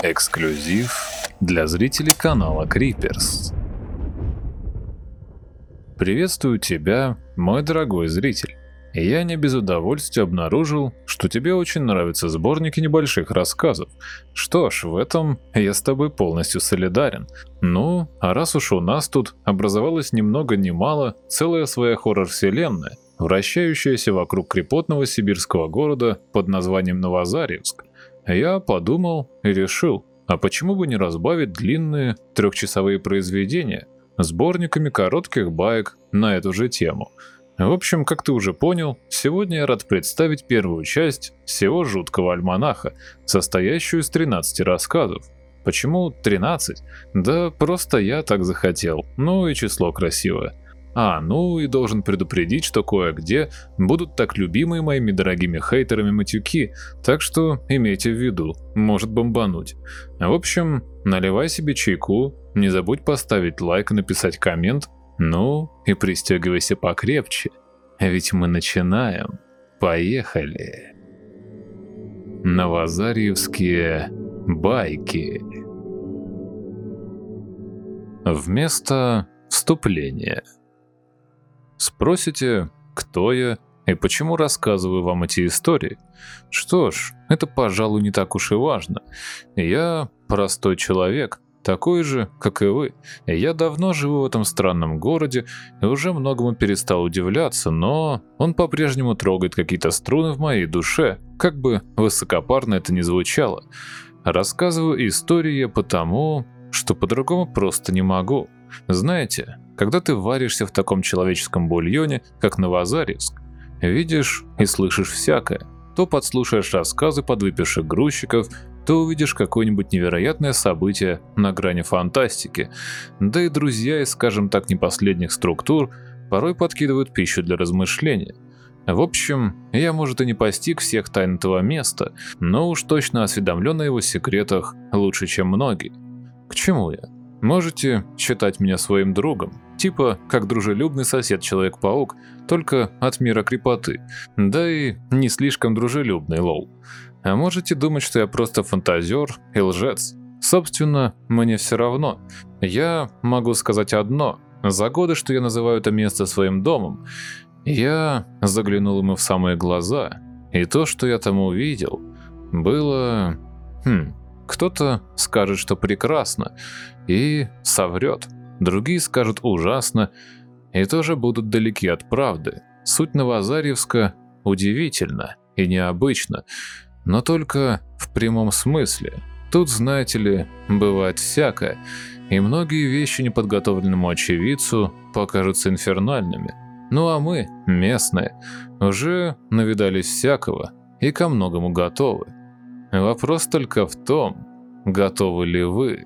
Эксклюзив для зрителей канала Creepers. Приветствую тебя, мой дорогой зритель. Я не без удовольствия обнаружил, что тебе очень нравятся сборники небольших рассказов. Что ж, в этом я с тобой полностью солидарен. Ну, а раз уж у нас тут образовалась ни много ни мало целая своя хоррор-вселенная, вращающаяся вокруг крепотного сибирского города под названием Новозарьевск, я подумал и решил, а почему бы не разбавить длинные трехчасовые произведения сборниками коротких баек на эту же тему. В общем, как ты уже понял, сегодня я рад представить первую часть всего жуткого альманаха, состоящую из 13 рассказов. Почему 13? Да просто я так захотел, ну и число красивое. А, ну и должен предупредить, что кое-где будут так любимые моими дорогими хейтерами матюки, так что имейте в виду, может бомбануть. В общем, наливай себе чайку, не забудь поставить лайк и написать коммент, ну и пристегивайся покрепче, ведь мы начинаем. Поехали. Новозарьевские байки. Вместо вступления. Спросите, кто я и почему рассказываю вам эти истории? Что ж, это, пожалуй, не так уж и важно. Я простой человек, такой же, как и вы. Я давно живу в этом странном городе и уже многому перестал удивляться, но он по-прежнему трогает какие-то струны в моей душе, как бы высокопарно это ни звучало. Рассказываю истории я потому, что по-другому просто не могу. Знаете, когда ты варишься в таком человеческом бульоне, как Новозарьевск, видишь и слышишь всякое, то подслушаешь рассказы подвыпивших грузчиков, то увидишь какое-нибудь невероятное событие на грани фантастики, да и друзья из, скажем так, не последних структур порой подкидывают пищу для размышления. В общем, я, может, и не постиг всех тайн этого места, но уж точно осведомлен о его секретах лучше, чем многие. К чему я? Можете считать меня своим другом, типа как дружелюбный сосед Человек-паук, только от мира крепоты, да и не слишком дружелюбный лол. А можете думать, что я просто фантазер и лжец. Собственно, мне все равно. Я могу сказать одно. За годы, что я называю это место своим домом, я заглянул ему в самые глаза, и то, что я там увидел, было... Хм, кто-то скажет, что прекрасно, и соврет. Другие скажут ужасно, и тоже будут далеки от правды. Суть Новозарьевска удивительна и необычна, но только в прямом смысле. Тут, знаете ли, бывает всякое, и многие вещи неподготовленному очевидцу покажутся инфернальными. Ну а мы, местные, уже навидались всякого и ко многому готовы. Вопрос только в том, готовы ли вы.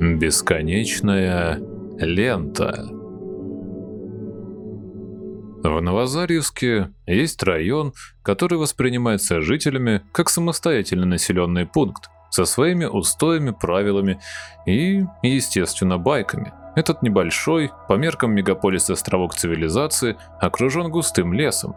Бесконечная лента В Новозарьевске есть район, который воспринимается жителями как самостоятельный населенный пункт, со своими устоями, правилами и, естественно, байками. Этот небольшой, по меркам мегаполиса островок цивилизации, окружен густым лесом,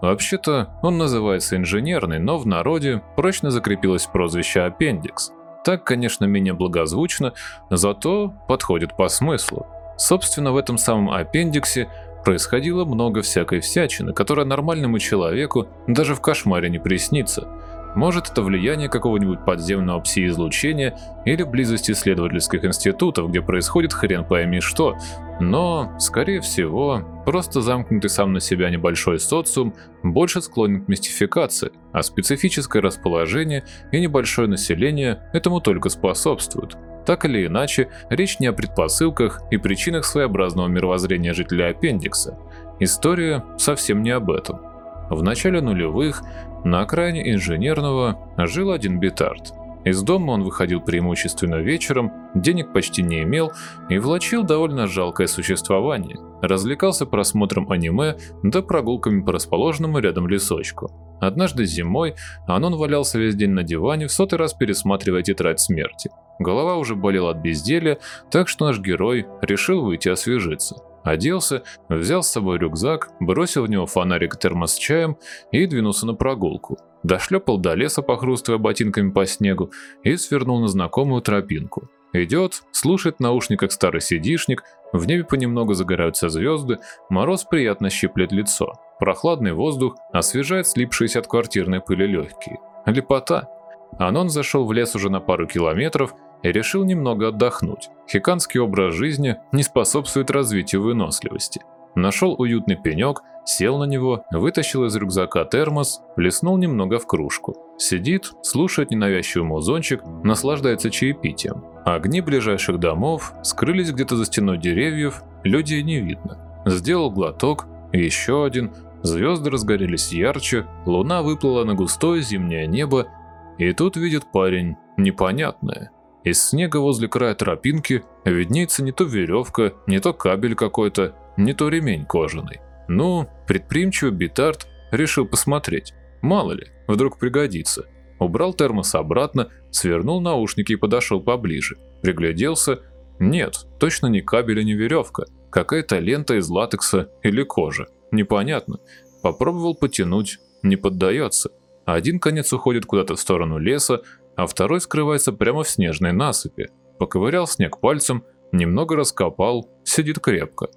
Вообще-то он называется инженерный, но в народе прочно закрепилось прозвище «Аппендикс». Так, конечно, менее благозвучно, зато подходит по смыслу. Собственно, в этом самом аппендиксе происходило много всякой всячины, которая нормальному человеку даже в кошмаре не приснится – может, это влияние какого-нибудь подземного пси-излучения или близость исследовательских институтов, где происходит хрен пойми что, но, скорее всего, просто замкнутый сам на себя небольшой социум больше склонен к мистификации, а специфическое расположение и небольшое население этому только способствуют. Так или иначе, речь не о предпосылках и причинах своеобразного мировоззрения жителя аппендикса. История совсем не об этом. В начале нулевых на окраине инженерного жил один битард. Из дома он выходил преимущественно вечером, денег почти не имел и влачил довольно жалкое существование. Развлекался просмотром аниме да прогулками по расположенному рядом лесочку. Однажды зимой Анон валялся весь день на диване, в сотый раз пересматривая тетрадь смерти. Голова уже болела от безделья, так что наш герой решил выйти освежиться. Оделся, взял с собой рюкзак, бросил в него фонарик термос с чаем и двинулся на прогулку. Дошлепал до леса, похрустывая ботинками по снегу, и свернул на знакомую тропинку. Идет, слушает в наушниках старый сидишник, в небе понемногу загораются звезды, мороз приятно щиплет лицо. Прохладный воздух освежает слипшиеся от квартирной пыли легкие. Лепота. Анон зашел в лес уже на пару километров и решил немного отдохнуть. Хиканский образ жизни не способствует развитию выносливости. Нашел уютный пенек, сел на него, вытащил из рюкзака термос, плеснул немного в кружку. Сидит, слушает ненавязчивый музончик, наслаждается чаепитием. Огни ближайших домов скрылись где-то за стеной деревьев, людей не видно. Сделал глоток, еще один, звезды разгорелись ярче, луна выплыла на густое зимнее небо, и тут видит парень непонятное. Из снега возле края тропинки виднеется не то веревка, не то кабель какой-то, не то ремень кожаный. Ну, предприимчивый битард решил посмотреть. Мало ли, вдруг пригодится. Убрал термос обратно, свернул наушники и подошел поближе. Пригляделся. Нет, точно не кабель и не веревка. Какая-то лента из латекса или кожи. Непонятно. Попробовал потянуть. Не поддается. Один конец уходит куда-то в сторону леса, а второй скрывается прямо в снежной насыпи. Поковырял снег пальцем, немного раскопал, сидит крепко.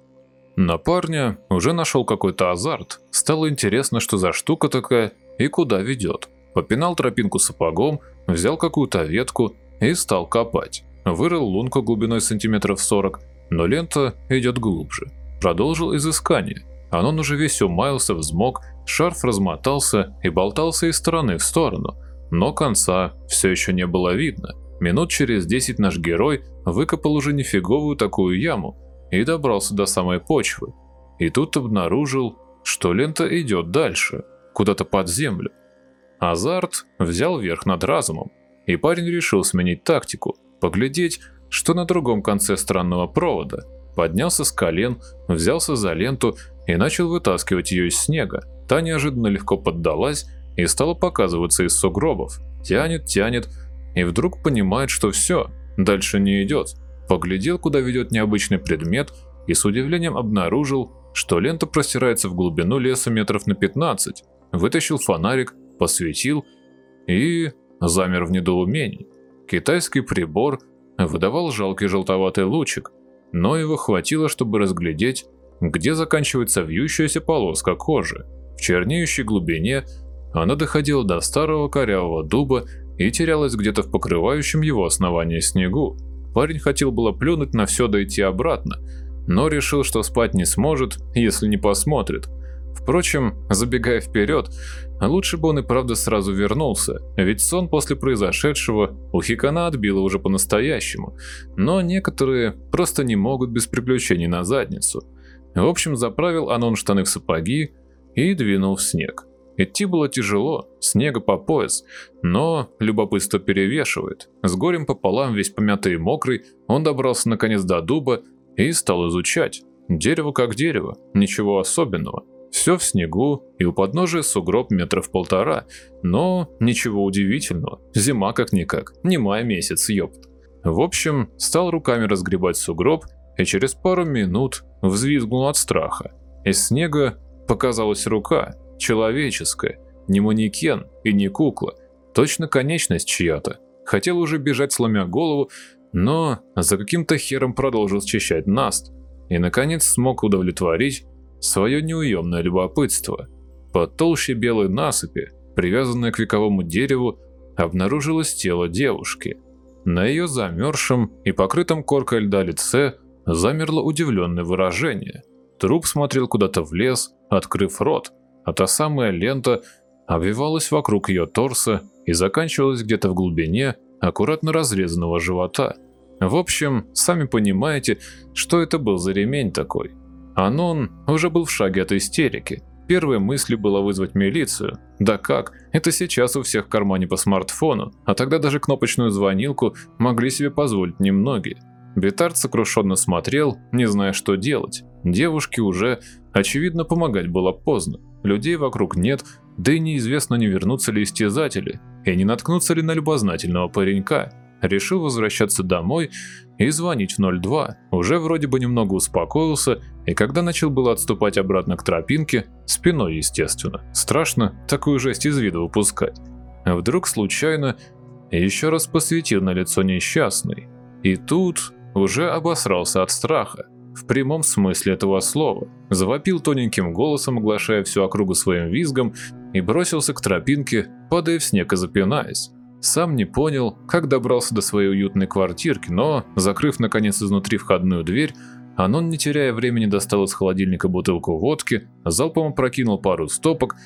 На парня уже нашел какой-то азарт. Стало интересно, что за штука такая и куда ведет. Попинал тропинку сапогом, взял какую-то ветку и стал копать. Вырыл лунку глубиной сантиметров 40, но лента идет глубже. Продолжил изыскание. Анон уже весь умаялся, взмок, шарф размотался и болтался из стороны в сторону, но конца все еще не было видно. Минут через 10 наш герой выкопал уже нифиговую такую яму и добрался до самой почвы. И тут обнаружил, что лента идет дальше, куда-то под землю. Азарт взял верх над разумом, и парень решил сменить тактику, поглядеть, что на другом конце странного провода. Поднялся с колен, взялся за ленту и начал вытаскивать ее из снега. Та неожиданно легко поддалась и стала показываться из сугробов. Тянет, тянет, и вдруг понимает, что все, дальше не идет. Поглядел, куда ведет необычный предмет, и с удивлением обнаружил, что лента простирается в глубину леса метров на 15. Вытащил фонарик, посветил и замер в недоумении. Китайский прибор выдавал жалкий желтоватый лучик, но его хватило, чтобы разглядеть, где заканчивается вьющаяся полоска кожи. В чернеющей глубине она доходила до старого корявого дуба и терялась где-то в покрывающем его основании снегу. Парень хотел было плюнуть на все дойти обратно, но решил, что спать не сможет, если не посмотрит. Впрочем, забегая вперед, лучше бы он и правда сразу вернулся, ведь сон после произошедшего у Хикана отбило уже по-настоящему, но некоторые просто не могут без приключений на задницу. В общем, заправил Анон штаны в сапоги и двинул в снег. Идти было тяжело, снега по пояс, но любопытство перевешивает. С горем пополам, весь помятый и мокрый, он добрался наконец до дуба и стал изучать. Дерево как дерево, ничего особенного. Все в снегу и у подножия сугроб метров полтора, но ничего удивительного. Зима как-никак, не май месяц, ёпт. В общем, стал руками разгребать сугроб и через пару минут взвизгнул от страха. Из снега показалась рука, человеческое, не манекен и не кукла, точно конечность чья-то. Хотел уже бежать, сломя голову, но за каким-то хером продолжил счищать наст и, наконец, смог удовлетворить свое неуемное любопытство. Под толще белой насыпи, привязанной к вековому дереву, обнаружилось тело девушки. На ее замерзшем и покрытом коркой льда лице замерло удивленное выражение. Труп смотрел куда-то в лес, открыв рот, а та самая лента обвивалась вокруг ее торса и заканчивалась где-то в глубине аккуратно разрезанного живота. В общем, сами понимаете, что это был за ремень такой. Анон уже был в шаге от истерики. Первой мыслью было вызвать милицию. Да как, это сейчас у всех в кармане по смартфону, а тогда даже кнопочную звонилку могли себе позволить немногие. Бетард сокрушенно смотрел, не зная, что делать. Девушке уже, очевидно, помогать было поздно. Людей вокруг нет, да и неизвестно, не вернутся ли истязатели, и не наткнутся ли на любознательного паренька. решил возвращаться домой и звонить в 02. Уже вроде бы немного успокоился, и когда начал было отступать обратно к тропинке, спиной, естественно, страшно такую жесть из вида выпускать. Вдруг случайно еще раз посветил на лицо несчастный. И тут уже обосрался от страха. В прямом смысле этого слова. Завопил тоненьким голосом, оглашая всю округу своим визгом, и бросился к тропинке, падая в снег и запинаясь. Сам не понял, как добрался до своей уютной квартирки, но, закрыв наконец изнутри входную дверь, Анон, не теряя времени, достал из холодильника бутылку водки, залпом опрокинул пару стопок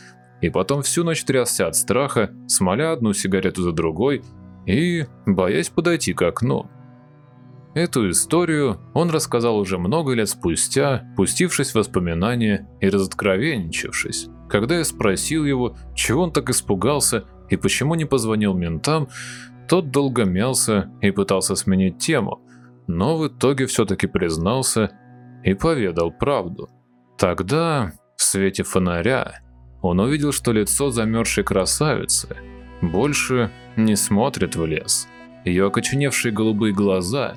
и потом всю ночь трясся от страха, смоля одну сигарету за другой и боясь подойти к окну. Эту историю он рассказал уже много лет спустя, пустившись в воспоминания и разоткровенничавшись. Когда я спросил его, чего он так испугался и почему не позвонил ментам, тот долго мялся и пытался сменить тему, но в итоге все-таки признался и поведал правду. Тогда, в свете фонаря, он увидел, что лицо замерзшей красавицы больше не смотрит в лес. Ее окоченевшие голубые глаза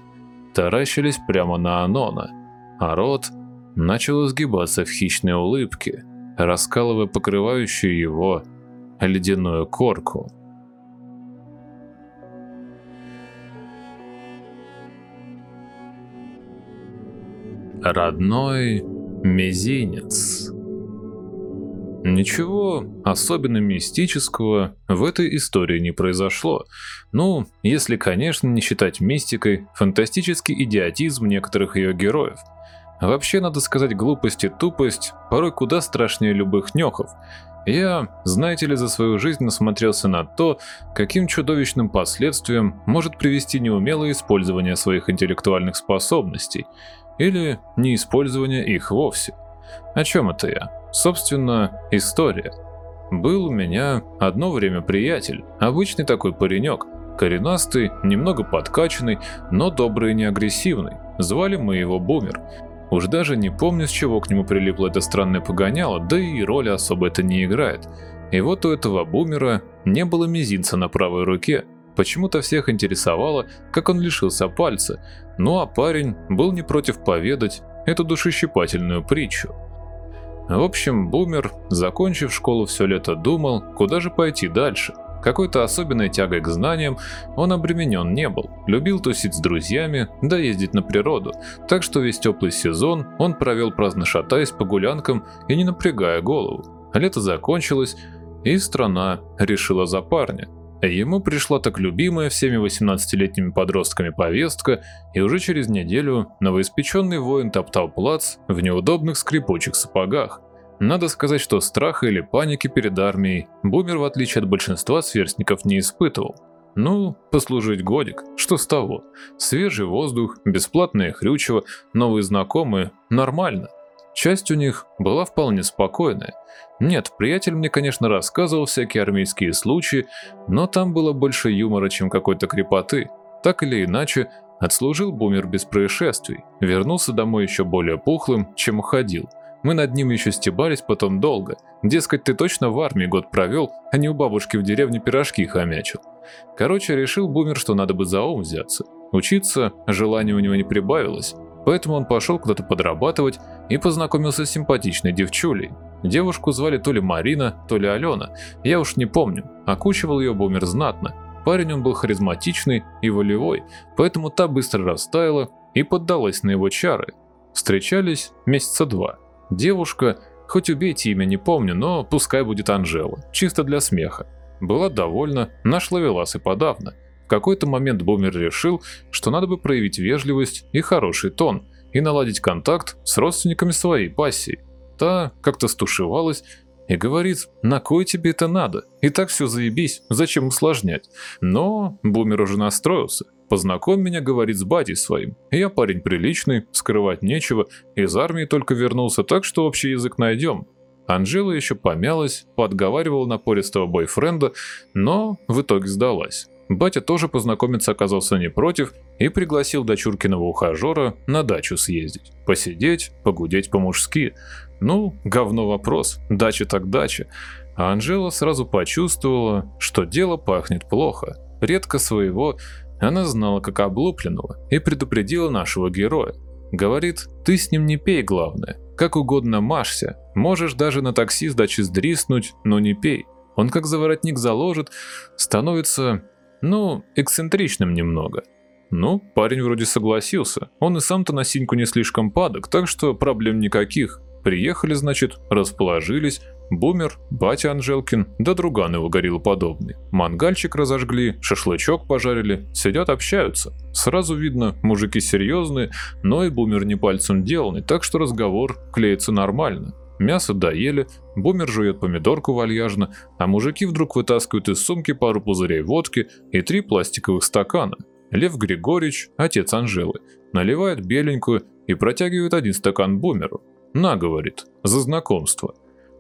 таращились прямо на Анона, а рот начал изгибаться в хищной улыбке, раскалывая покрывающую его ледяную корку. Родной мизинец. Ничего особенно мистического в этой истории не произошло. Ну, если, конечно, не считать мистикой фантастический идиотизм некоторых ее героев. Вообще, надо сказать, глупость и тупость порой куда страшнее любых нёхов. Я, знаете ли, за свою жизнь насмотрелся на то, каким чудовищным последствиям может привести неумелое использование своих интеллектуальных способностей, или неиспользование их вовсе. О чем это я? Собственно, история. Был у меня одно время приятель, обычный такой паренек, коренастый, немного подкачанный, но добрый и не агрессивный. Звали мы его Бумер. Уж даже не помню, с чего к нему прилипло это странное погоняло, да и роли особо это не играет. И вот у этого бумера не было мизинца на правой руке. Почему-то всех интересовало, как он лишился пальца. Ну а парень был не против поведать эту душещипательную притчу. В общем, бумер, закончив школу все лето, думал, куда же пойти дальше. Какой-то особенной тягой к знаниям он обременен не был, любил тусить с друзьями, да ездить на природу, так что весь теплый сезон он провел праздно шатаясь по гулянкам и не напрягая голову. Лето закончилось, и страна решила за парня. Ему пришла так любимая всеми 18-летними подростками повестка, и уже через неделю новоиспеченный воин топтал плац в неудобных скрипучих сапогах. Надо сказать, что страха или паники перед армией Бумер, в отличие от большинства сверстников, не испытывал. Ну, послужить годик, что с того? Свежий воздух, бесплатное хрючево, новые знакомые – нормально. Часть у них была вполне спокойная. Нет, приятель мне, конечно, рассказывал всякие армейские случаи, но там было больше юмора, чем какой-то крепоты. Так или иначе, отслужил бумер без происшествий, вернулся домой еще более пухлым, чем уходил – мы над ним еще стебались потом долго. Дескать, ты точно в армии год провел, а не у бабушки в деревне пирожки хомячил. Короче, решил Бумер, что надо бы за ум взяться. Учиться желания у него не прибавилось, поэтому он пошел куда-то подрабатывать и познакомился с симпатичной девчулей. Девушку звали то ли Марина, то ли Алена, я уж не помню. Окучивал ее Бумер знатно. Парень он был харизматичный и волевой, поэтому та быстро растаяла и поддалась на его чары. Встречались месяца два. Девушка, хоть убейте имя не помню, но пускай будет Анжела, чисто для смеха. Была довольна, наш ловелас и подавно. В какой-то момент Бумер решил, что надо бы проявить вежливость и хороший тон, и наладить контакт с родственниками своей пассии. Та как-то стушевалась и говорит, на кой тебе это надо? И так все заебись, зачем усложнять? Но Бумер уже настроился. Познакомь меня, говорит, с батей своим. Я парень приличный, скрывать нечего, из армии только вернулся, так что общий язык найдем. Анжела еще помялась, подговаривала напористого бойфренда, но в итоге сдалась. Батя тоже познакомиться оказался не против и пригласил дочуркиного ухажера на дачу съездить. Посидеть, погудеть по-мужски. Ну, говно вопрос, дача так дача. А Анжела сразу почувствовала, что дело пахнет плохо. Редко своего Она знала, как облупленного, и предупредила нашего героя. Говорит, ты с ним не пей, главное. Как угодно машься. Можешь даже на такси с дачи сдриснуть, но не пей. Он как заворотник заложит, становится, ну, эксцентричным немного. Ну, парень вроде согласился. Он и сам-то на синьку не слишком падок, так что проблем никаких. Приехали, значит, расположились, Бумер, батя Анжелкин, да друган его гориллоподобный. Мангальчик разожгли, шашлычок пожарили, сидят общаются. Сразу видно, мужики серьезные, но и Бумер не пальцем деланный, так что разговор клеится нормально. Мясо доели, Бумер жует помидорку вальяжно, а мужики вдруг вытаскивают из сумки пару пузырей водки и три пластиковых стакана. Лев Григорьевич, отец Анжелы, наливает беленькую и протягивает один стакан Бумеру. «На», — говорит, — «за знакомство».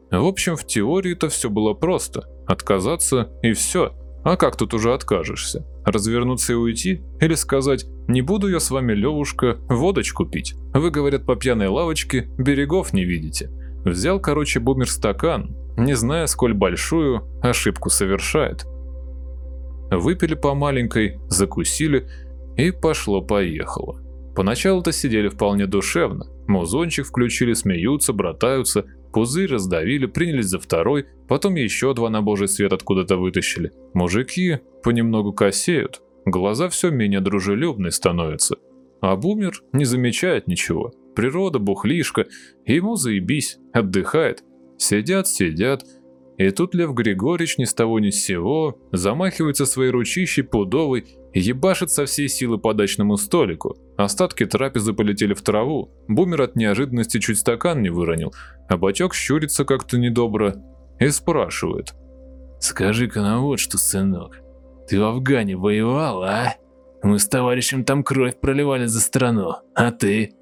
В общем, в теории-то все было просто. Отказаться и все. А как тут уже откажешься? Развернуться и уйти? Или сказать «Не буду я с вами, Левушка, водочку пить»? Вы, говорят, по пьяной лавочке берегов не видите. Взял, короче, бумер стакан, не зная, сколь большую ошибку совершает. Выпили по маленькой, закусили, и пошло-поехало. Поначалу-то сидели вполне душевно, музончик включили, смеются, братаются, Пузырь раздавили, принялись за второй, потом еще два на божий свет откуда-то вытащили. Мужики понемногу косеют, глаза все менее дружелюбные становятся. А бумер не замечает ничего. Природа, бухлишка, ему заебись, отдыхает. Сидят, сидят, и тут Лев Григорьевич ни с того ни с сего замахивается своей ручищей пудовой и ебашит со всей силы по дачному столику. Остатки трапезы полетели в траву. Бумер от неожиданности чуть стакан не выронил, а бачок щурится как-то недобро и спрашивает. «Скажи-ка на вот что, сынок, ты в Афгане воевал, а? Мы с товарищем там кровь проливали за страну, а ты?»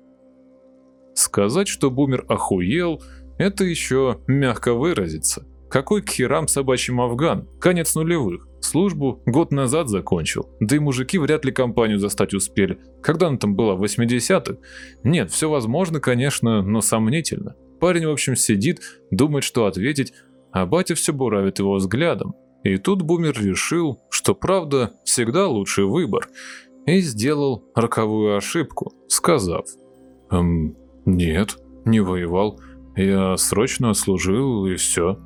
Сказать, что Бумер охуел, это еще мягко выразиться. Какой к херам собачьим Афган? Конец нулевых. Службу год назад закончил. Да и мужики вряд ли компанию застать успели. Когда она там была, в 80-х? Нет, все возможно, конечно, но сомнительно. Парень, в общем, сидит, думает, что ответить, а батя все буравит его взглядом. И тут Бумер решил, что правда всегда лучший выбор, и сделал роковую ошибку, сказав «Эм, нет, не воевал, я срочно служил и все».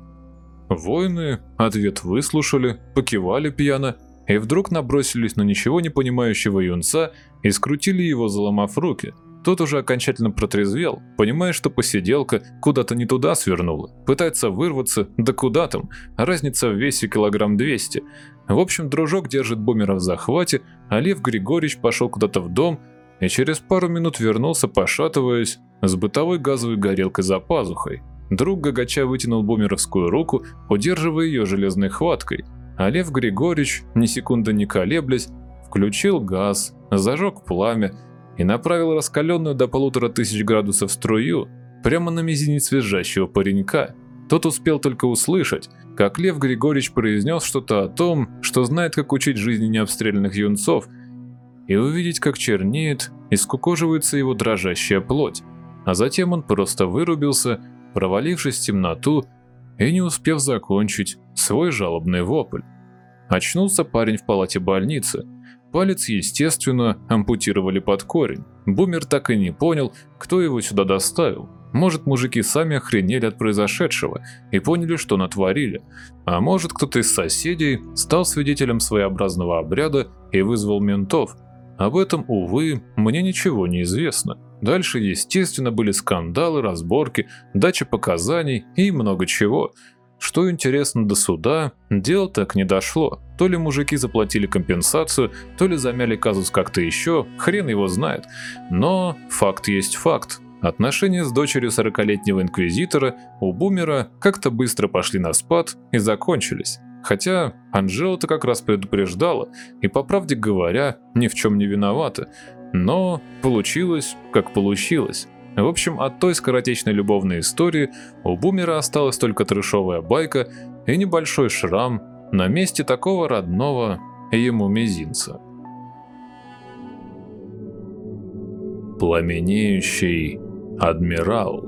Воины ответ выслушали, покивали пьяно и вдруг набросились на ничего не понимающего юнца и скрутили его, заломав руки. Тот уже окончательно протрезвел, понимая, что посиделка куда-то не туда свернула. Пытается вырваться, да куда там, разница в весе килограмм 200. В общем, дружок держит бумера в захвате, а Лев Григорьевич пошел куда-то в дом и через пару минут вернулся, пошатываясь, с бытовой газовой горелкой за пазухой. Друг Гагача вытянул бумеровскую руку, удерживая ее железной хваткой, а Лев Григорьевич, ни секунды не колеблясь, включил газ, зажег пламя и направил раскаленную до полутора тысяч градусов струю прямо на мизинец визжащего паренька. Тот успел только услышать, как Лев Григорьевич произнес что-то о том, что знает, как учить жизни необстрелянных юнцов, и увидеть, как чернеет и скукоживается его дрожащая плоть. А затем он просто вырубился провалившись в темноту и не успев закончить свой жалобный вопль. Очнулся парень в палате больницы. Палец, естественно, ампутировали под корень. Бумер так и не понял, кто его сюда доставил. Может, мужики сами охренели от произошедшего и поняли, что натворили. А может, кто-то из соседей стал свидетелем своеобразного обряда и вызвал ментов. Об этом, увы, мне ничего не известно. Дальше, естественно, были скандалы, разборки, дача показаний и много чего. Что интересно, до суда дело так не дошло. То ли мужики заплатили компенсацию, то ли замяли казус как-то еще, хрен его знает. Но факт есть факт. Отношения с дочерью 40-летнего инквизитора у Бумера как-то быстро пошли на спад и закончились. Хотя Анжела-то как раз предупреждала, и, по правде говоря, ни в чем не виновата. Но получилось, как получилось. В общем, от той скоротечной любовной истории у Бумера осталась только трешовая байка и небольшой шрам на месте такого родного ему мизинца. Пламенеющий адмирал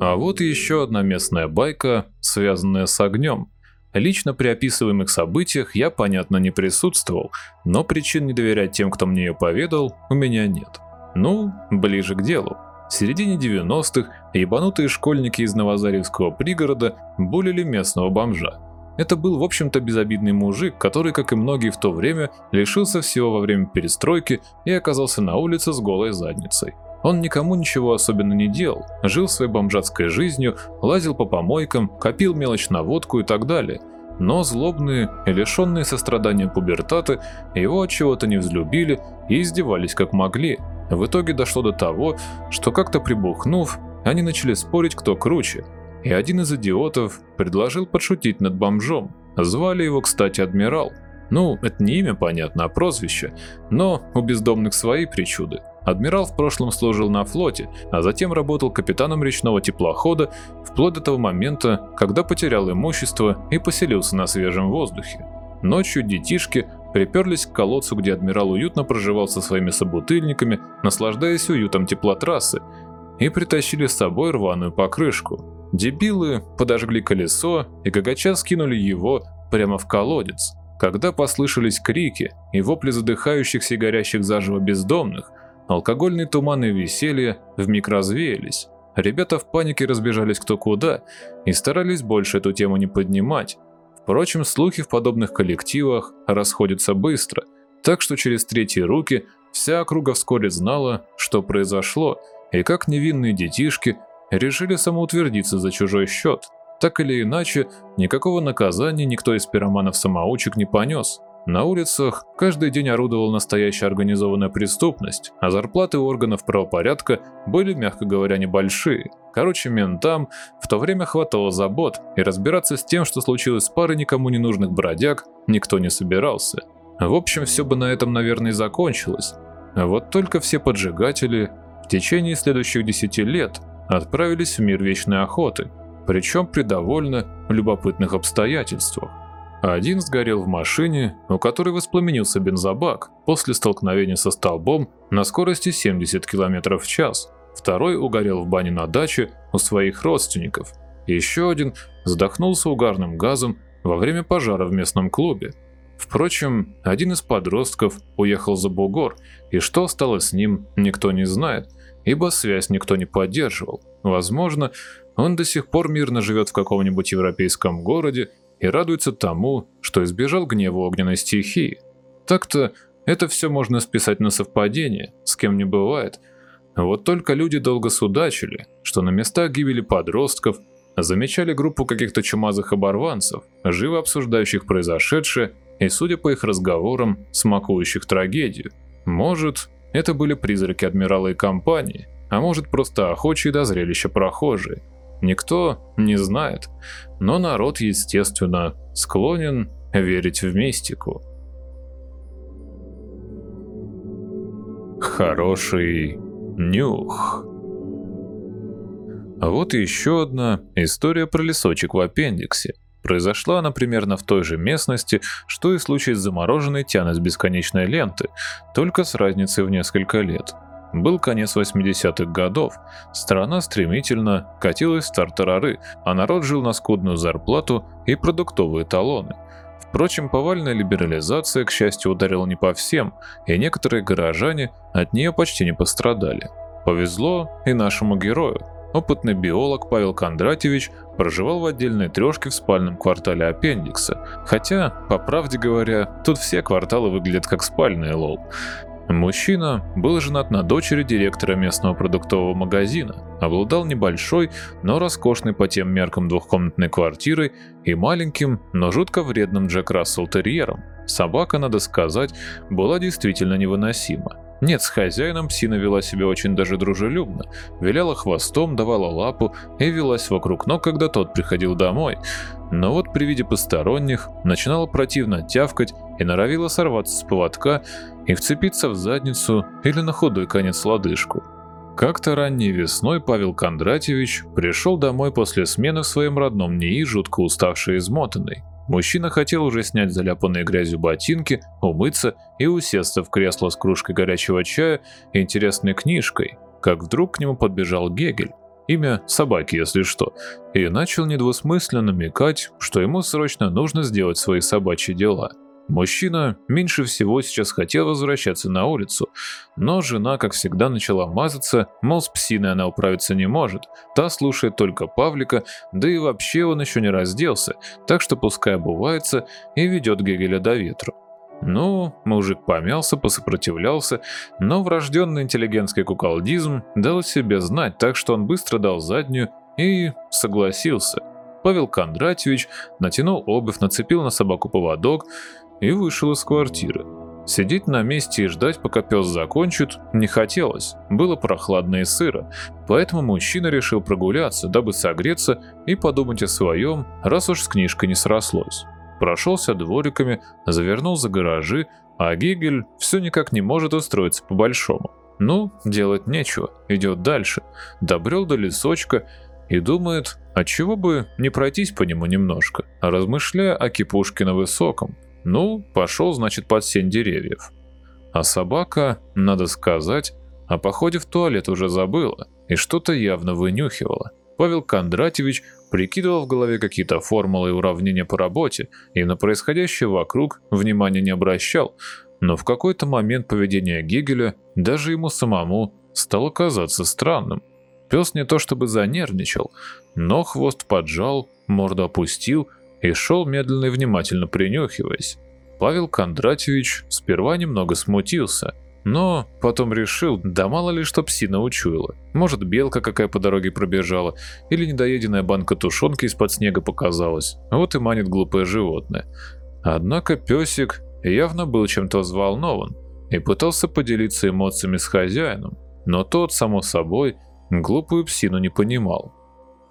А вот еще одна местная байка, связанная с огнем. Лично при описываемых событиях я, понятно, не присутствовал, но причин не доверять тем, кто мне ее поведал, у меня нет. Ну, ближе к делу. В середине 90-х ебанутые школьники из Новозаревского пригорода булили местного бомжа. Это был, в общем-то, безобидный мужик, который, как и многие в то время, лишился всего во время перестройки и оказался на улице с голой задницей. Он никому ничего особенно не делал, жил своей бомжатской жизнью, лазил по помойкам, копил мелочь на водку и так далее. Но злобные и лишенные сострадания пубертаты его от чего-то не взлюбили и издевались как могли. В итоге дошло до того, что как-то прибухнув, они начали спорить, кто круче. И один из идиотов предложил подшутить над бомжом. Звали его, кстати, Адмирал. Ну, это не имя, понятно, а прозвище, но у бездомных свои причуды. Адмирал в прошлом служил на флоте, а затем работал капитаном речного теплохода вплоть до того момента, когда потерял имущество и поселился на свежем воздухе. Ночью детишки приперлись к колодцу, где адмирал уютно проживал со своими собутыльниками, наслаждаясь уютом теплотрассы, и притащили с собой рваную покрышку. Дебилы подожгли колесо и гагача скинули его прямо в колодец. Когда послышались крики и вопли задыхающихся и горящих заживо бездомных, алкогольные туманы и веселье вмиг развеялись. Ребята в панике разбежались кто куда и старались больше эту тему не поднимать. Впрочем, слухи в подобных коллективах расходятся быстро, так что через третьи руки вся округа вскоре знала, что произошло, и как невинные детишки решили самоутвердиться за чужой счет. Так или иначе, никакого наказания никто из пироманов-самоучек не понес. На улицах каждый день орудовала настоящая организованная преступность, а зарплаты органов правопорядка были, мягко говоря, небольшие. Короче, ментам в то время хватало забот, и разбираться с тем, что случилось с парой никому не нужных бродяг, никто не собирался. В общем, все бы на этом, наверное, и закончилось. Вот только все поджигатели в течение следующих десяти лет отправились в мир вечной охоты – причем при довольно любопытных обстоятельствах. Один сгорел в машине, у которой воспламенился бензобак после столкновения со столбом на скорости 70 км в час. Второй угорел в бане на даче у своих родственников. Еще один задохнулся угарным газом во время пожара в местном клубе. Впрочем, один из подростков уехал за бугор, и что стало с ним, никто не знает, ибо связь никто не поддерживал. Возможно, он до сих пор мирно живет в каком-нибудь европейском городе и радуется тому, что избежал гнева огненной стихии. Так-то это все можно списать на совпадение, с кем не бывает. Вот только люди долго судачили, что на местах гибели подростков замечали группу каких-то чумазых оборванцев, живо обсуждающих произошедшее и, судя по их разговорам, смакующих трагедию. Может, это были призраки адмирала и компании, а может просто охочие до зрелища прохожие. Никто не знает, но народ, естественно, склонен верить в мистику. Хороший нюх. Вот еще одна история про лесочек в аппендиксе. Произошла она примерно в той же местности, что и случай с замороженной тяной с бесконечной ленты, только с разницей в несколько лет. Был конец 80-х годов, страна стремительно катилась в тартарары, а народ жил на скудную зарплату и продуктовые талоны. Впрочем, повальная либерализация, к счастью, ударила не по всем, и некоторые горожане от нее почти не пострадали. Повезло и нашему герою. Опытный биолог Павел Кондратьевич проживал в отдельной трешке в спальном квартале Аппендикса. Хотя, по правде говоря, тут все кварталы выглядят как спальные лол. Мужчина был женат на дочери директора местного продуктового магазина, обладал небольшой, но роскошной по тем меркам двухкомнатной квартирой и маленьким, но жутко вредным Джек Рассел терьером. Собака, надо сказать, была действительно невыносима. Нет, с хозяином псина вела себя очень даже дружелюбно, виляла хвостом, давала лапу и велась вокруг ног, когда тот приходил домой. Но вот при виде посторонних начинала противно тявкать и норовила сорваться с поводка и вцепиться в задницу или на худой конец лодыжку. Как-то ранней весной Павел Кондратьевич пришел домой после смены в своем родном НИИ, жутко уставший и измотанный. Мужчина хотел уже снять заляпанные грязью ботинки, умыться и усесться в кресло с кружкой горячего чая и интересной книжкой, как вдруг к нему подбежал Гегель. имя собаки, если что, и начал недвусмысленно намекать, что ему срочно нужно сделать свои собачьи дела. Мужчина меньше всего сейчас хотел возвращаться на улицу, но жена, как всегда, начала мазаться, мол, с псиной она управиться не может, та слушает только Павлика, да и вообще он еще не разделся, так что пускай обувается и ведет Гегеля до ветру. Ну, мужик помялся, посопротивлялся, но врожденный интеллигентский куколдизм дал себе знать, так что он быстро дал заднюю и согласился. Павел Кондратьевич натянул обувь, нацепил на собаку поводок и вышел из квартиры. Сидеть на месте и ждать, пока пес закончит, не хотелось. Было прохладно и сыро, поэтому мужчина решил прогуляться, дабы согреться и подумать о своем, раз уж с книжкой не срослось. Прошелся двориками, завернул за гаражи, а Гигель все никак не может устроиться по-большому. Ну, делать нечего, идет дальше. Добрел до лесочка и думает, а чего бы не пройтись по нему немножко, размышляя о кипушке на высоком, ну, пошел, значит, под сень деревьев. А собака, надо сказать, о походе в туалет уже забыла и что-то явно вынюхивала. Павел Кондратьевич прикидывал в голове какие-то формулы и уравнения по работе и на происходящее вокруг внимания не обращал, но в какой-то момент поведение Гегеля даже ему самому стало казаться странным. Пес не то чтобы занервничал, но хвост поджал, морду опустил – и шел медленно и внимательно принюхиваясь. Павел Кондратьевич сперва немного смутился, но потом решил, да мало ли что псина учуяла. Может, белка какая по дороге пробежала, или недоеденная банка тушенки из-под снега показалась. Вот и манит глупое животное. Однако песик явно был чем-то взволнован и пытался поделиться эмоциями с хозяином, но тот, само собой, глупую псину не понимал.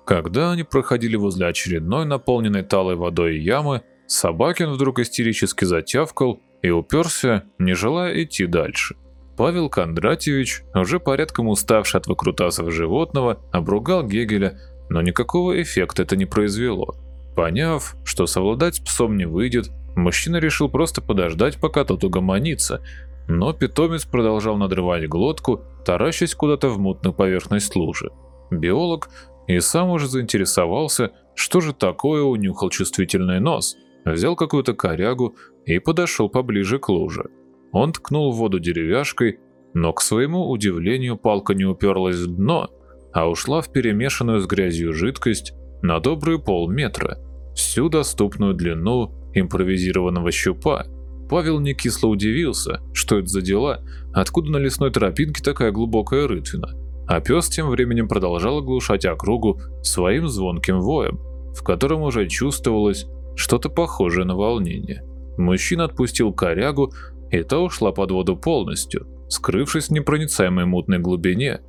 Когда они проходили возле очередной наполненной талой водой ямы, Собакин вдруг истерически затявкал и уперся, не желая идти дальше. Павел Кондратьевич, уже порядком уставший от выкрутасов животного, обругал Гегеля, но никакого эффекта это не произвело. Поняв, что совладать с псом не выйдет, мужчина решил просто подождать, пока тот угомонится, но питомец продолжал надрывать глотку, таращась куда-то в мутную поверхность лужи. Биолог и сам уже заинтересовался, что же такое унюхал чувствительный нос, взял какую-то корягу и подошел поближе к луже. Он ткнул в воду деревяшкой, но, к своему удивлению, палка не уперлась в дно, а ушла в перемешанную с грязью жидкость на добрые полметра, всю доступную длину импровизированного щупа. Павел не кисло удивился, что это за дела, откуда на лесной тропинке такая глубокая рытвина – а пес тем временем продолжал оглушать округу своим звонким воем, в котором уже чувствовалось что-то похожее на волнение. Мужчина отпустил корягу, и та ушла под воду полностью, скрывшись в непроницаемой мутной глубине.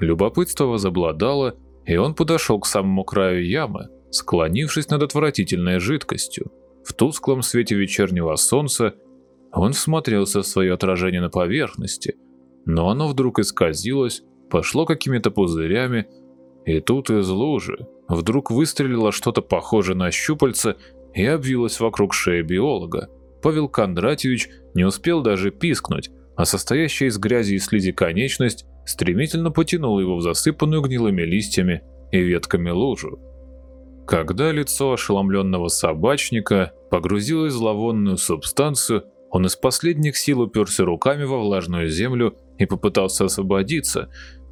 Любопытство возобладало, и он подошел к самому краю ямы, склонившись над отвратительной жидкостью. В тусклом свете вечернего солнца он всмотрелся в свое отражение на поверхности, но оно вдруг исказилось, пошло какими-то пузырями, и тут из лужи вдруг выстрелило что-то похожее на щупальце и обвилось вокруг шеи биолога. Павел Кондратьевич не успел даже пискнуть, а состоящая из грязи и слизи конечность стремительно потянула его в засыпанную гнилыми листьями и ветками лужу. Когда лицо ошеломленного собачника погрузилось в зловонную субстанцию, он из последних сил уперся руками во влажную землю и попытался освободиться,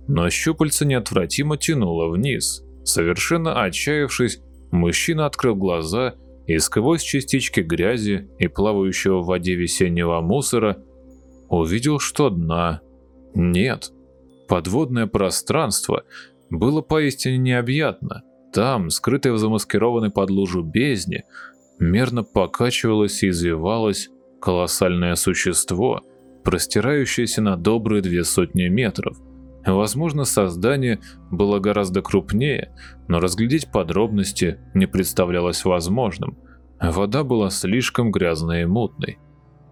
но щупальце неотвратимо тянуло вниз. Совершенно отчаявшись, мужчина открыл глаза и сквозь частички грязи и плавающего в воде весеннего мусора увидел, что дна нет. Подводное пространство было поистине необъятно. Там, скрытое в замаскированной под лужу бездне, мерно покачивалось и извивалось колоссальное существо, простирающееся на добрые две сотни метров – Возможно, создание было гораздо крупнее, но разглядеть подробности не представлялось возможным. Вода была слишком грязной и мутной.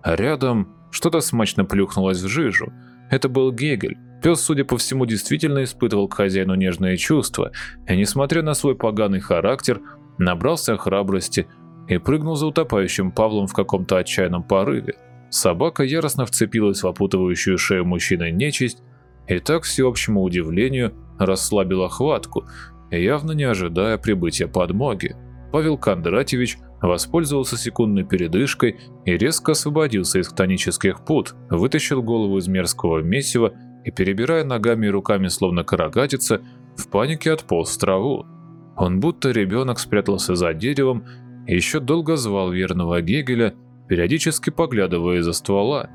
Рядом что-то смачно плюхнулось в жижу. Это был Гегель. Пес, судя по всему, действительно испытывал к хозяину нежные чувства, и, несмотря на свой поганый характер, набрался храбрости и прыгнул за утопающим Павлом в каком-то отчаянном порыве. Собака яростно вцепилась в опутывающую шею мужчины нечисть и так, всеобщему удивлению, расслабила хватку, явно не ожидая прибытия подмоги. Павел Кондратьевич воспользовался секундной передышкой и резко освободился из хтонических пут, вытащил голову из мерзкого месива и, перебирая ногами и руками словно карагатица, в панике отполз в траву. Он будто ребенок спрятался за деревом и еще долго звал верного Гегеля, периодически поглядывая из-за ствола.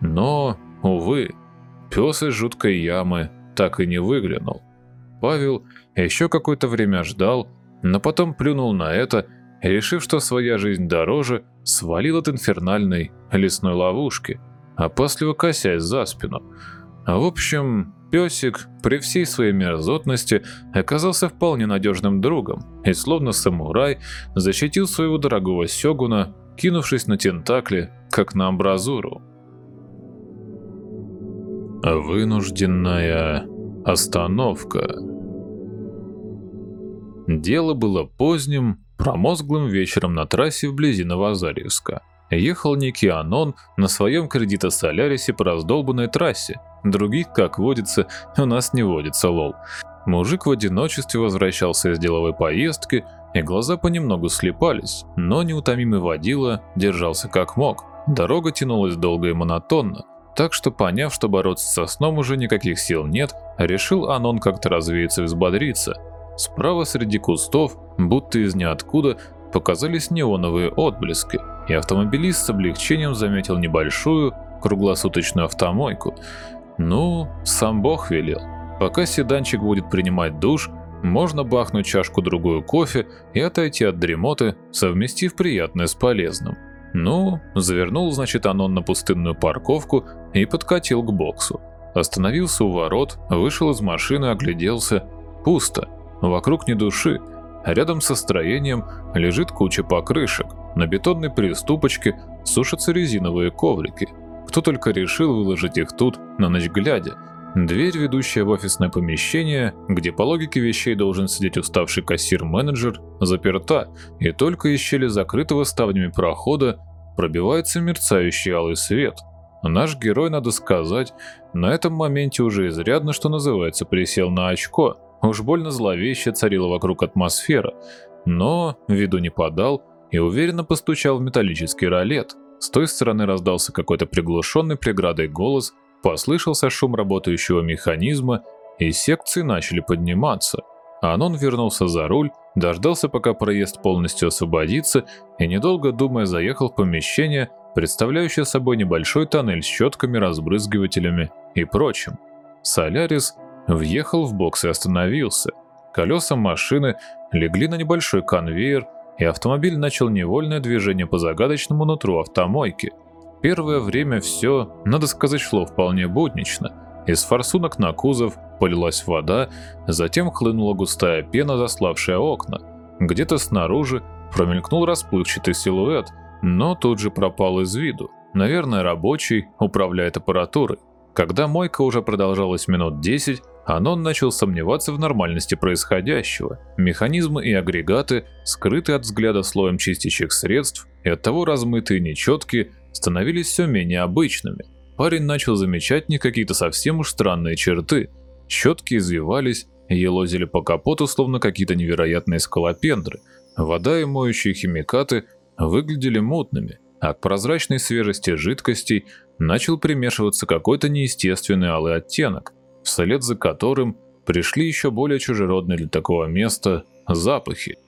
Но, увы, пес из жуткой ямы так и не выглянул. Павел еще какое-то время ждал, но потом плюнул на это решив, что своя жизнь дороже, свалил от инфернальной лесной ловушки, опасливо косясь за спину. В общем, песик при всей своей мерзотности оказался вполне надежным другом и, словно самурай, защитил своего дорогого сёгуна, кинувшись на тентакли, как на амбразуру. Вынужденная остановка. Дело было поздним, промозглым вечером на трассе вблизи Новозарьевска. Ехал некий Анон на своем кредито-солярисе по раздолбанной трассе. Других, как водится, у нас не водится, лол. Мужик в одиночестве возвращался из деловой поездки, и глаза понемногу слепались, но неутомимый водила держался как мог. Дорога тянулась долго и монотонно, так что, поняв, что бороться со сном уже никаких сил нет, решил Анон как-то развеяться и взбодриться. Справа среди кустов, будто из ниоткуда, показались неоновые отблески, и автомобилист с облегчением заметил небольшую круглосуточную автомойку. Ну, сам Бог велел. Пока седанчик будет принимать душ, можно бахнуть чашку-другую кофе и отойти от дремоты, совместив приятное с полезным. Ну, завернул, значит, Анон на пустынную парковку и подкатил к боксу. Остановился у ворот, вышел из машины, огляделся. Пусто. Вокруг ни души. Рядом со строением лежит куча покрышек. На бетонной приступочке сушатся резиновые коврики. Кто только решил выложить их тут, на ночь глядя. Дверь, ведущая в офисное помещение, где по логике вещей должен сидеть уставший кассир-менеджер, заперта, и только из щели закрытого ставнями прохода пробивается мерцающий алый свет. Наш герой, надо сказать, на этом моменте уже изрядно, что называется, присел на очко. Уж больно зловеще царила вокруг атмосфера, но виду не подал и уверенно постучал в металлический ролет. С той стороны раздался какой-то приглушенный преградой голос – Послышался шум работающего механизма, и секции начали подниматься. Анон вернулся за руль, дождался, пока проезд полностью освободится, и, недолго думая, заехал в помещение, представляющее собой небольшой тоннель с щетками, разбрызгивателями и прочим. Солярис въехал в бокс и остановился. Колеса машины легли на небольшой конвейер, и автомобиль начал невольное движение по загадочному нутру автомойки – Первое время все, надо сказать, шло вполне буднично. Из форсунок на кузов полилась вода, затем хлынула густая пена, заславшая окна. Где-то снаружи промелькнул расплывчатый силуэт, но тут же пропал из виду. Наверное, рабочий управляет аппаратурой. Когда мойка уже продолжалась минут 10, Анон начал сомневаться в нормальности происходящего. Механизмы и агрегаты, скрыты от взгляда слоем чистящих средств и оттого размытые нечеткие, становились все менее обычными. Парень начал замечать не какие-то совсем уж странные черты. Щетки извивались, елозили по капоту, словно какие-то невероятные скалопендры. Вода и моющие химикаты выглядели мутными, а к прозрачной свежести жидкостей начал примешиваться какой-то неестественный алый оттенок, вслед за которым пришли еще более чужеродные для такого места запахи.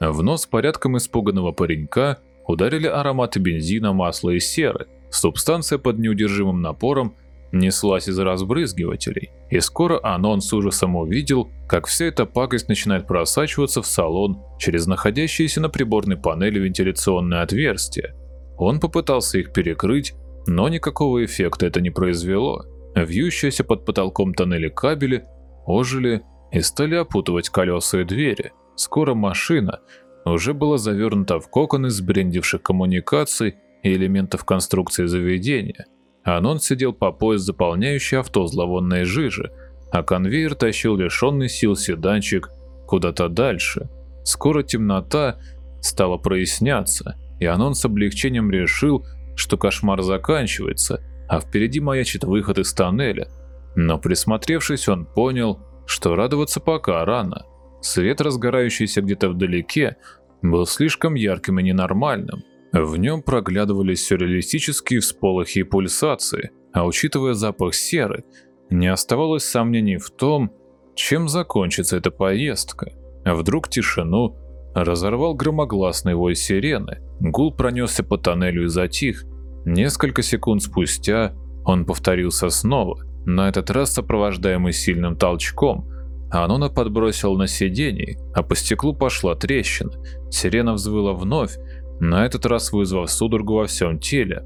В нос порядком испуганного паренька ударили ароматы бензина, масла и серы. Субстанция под неудержимым напором неслась из разбрызгивателей, и скоро Анон с ужасом увидел, как вся эта пакость начинает просачиваться в салон через находящиеся на приборной панели вентиляционные отверстия. Он попытался их перекрыть, но никакого эффекта это не произвело. Вьющиеся под потолком тоннели кабели ожили и стали опутывать колеса и двери. Скоро машина, уже была завернута в кокон из сбрендивших коммуникаций и элементов конструкции заведения. Анон сидел по пояс заполняющий авто зловонной жижи, а конвейер тащил лишенный сил седанчик куда-то дальше. Скоро темнота стала проясняться, и Анон с облегчением решил, что кошмар заканчивается, а впереди маячит выход из тоннеля. Но присмотревшись, он понял, что радоваться пока рано. Свет, разгорающийся где-то вдалеке, был слишком ярким и ненормальным. В нем проглядывались сюрреалистические всполохи и пульсации, а учитывая запах серы, не оставалось сомнений в том, чем закончится эта поездка. Вдруг тишину разорвал громогласный вой сирены, гул пронесся по тоннелю и затих. Несколько секунд спустя он повторился снова, на этот раз сопровождаемый сильным толчком. Анона подбросил на сиденье, а по стеклу пошла трещина. Сирена взвыла вновь, на этот раз вызвав судорогу во всем теле.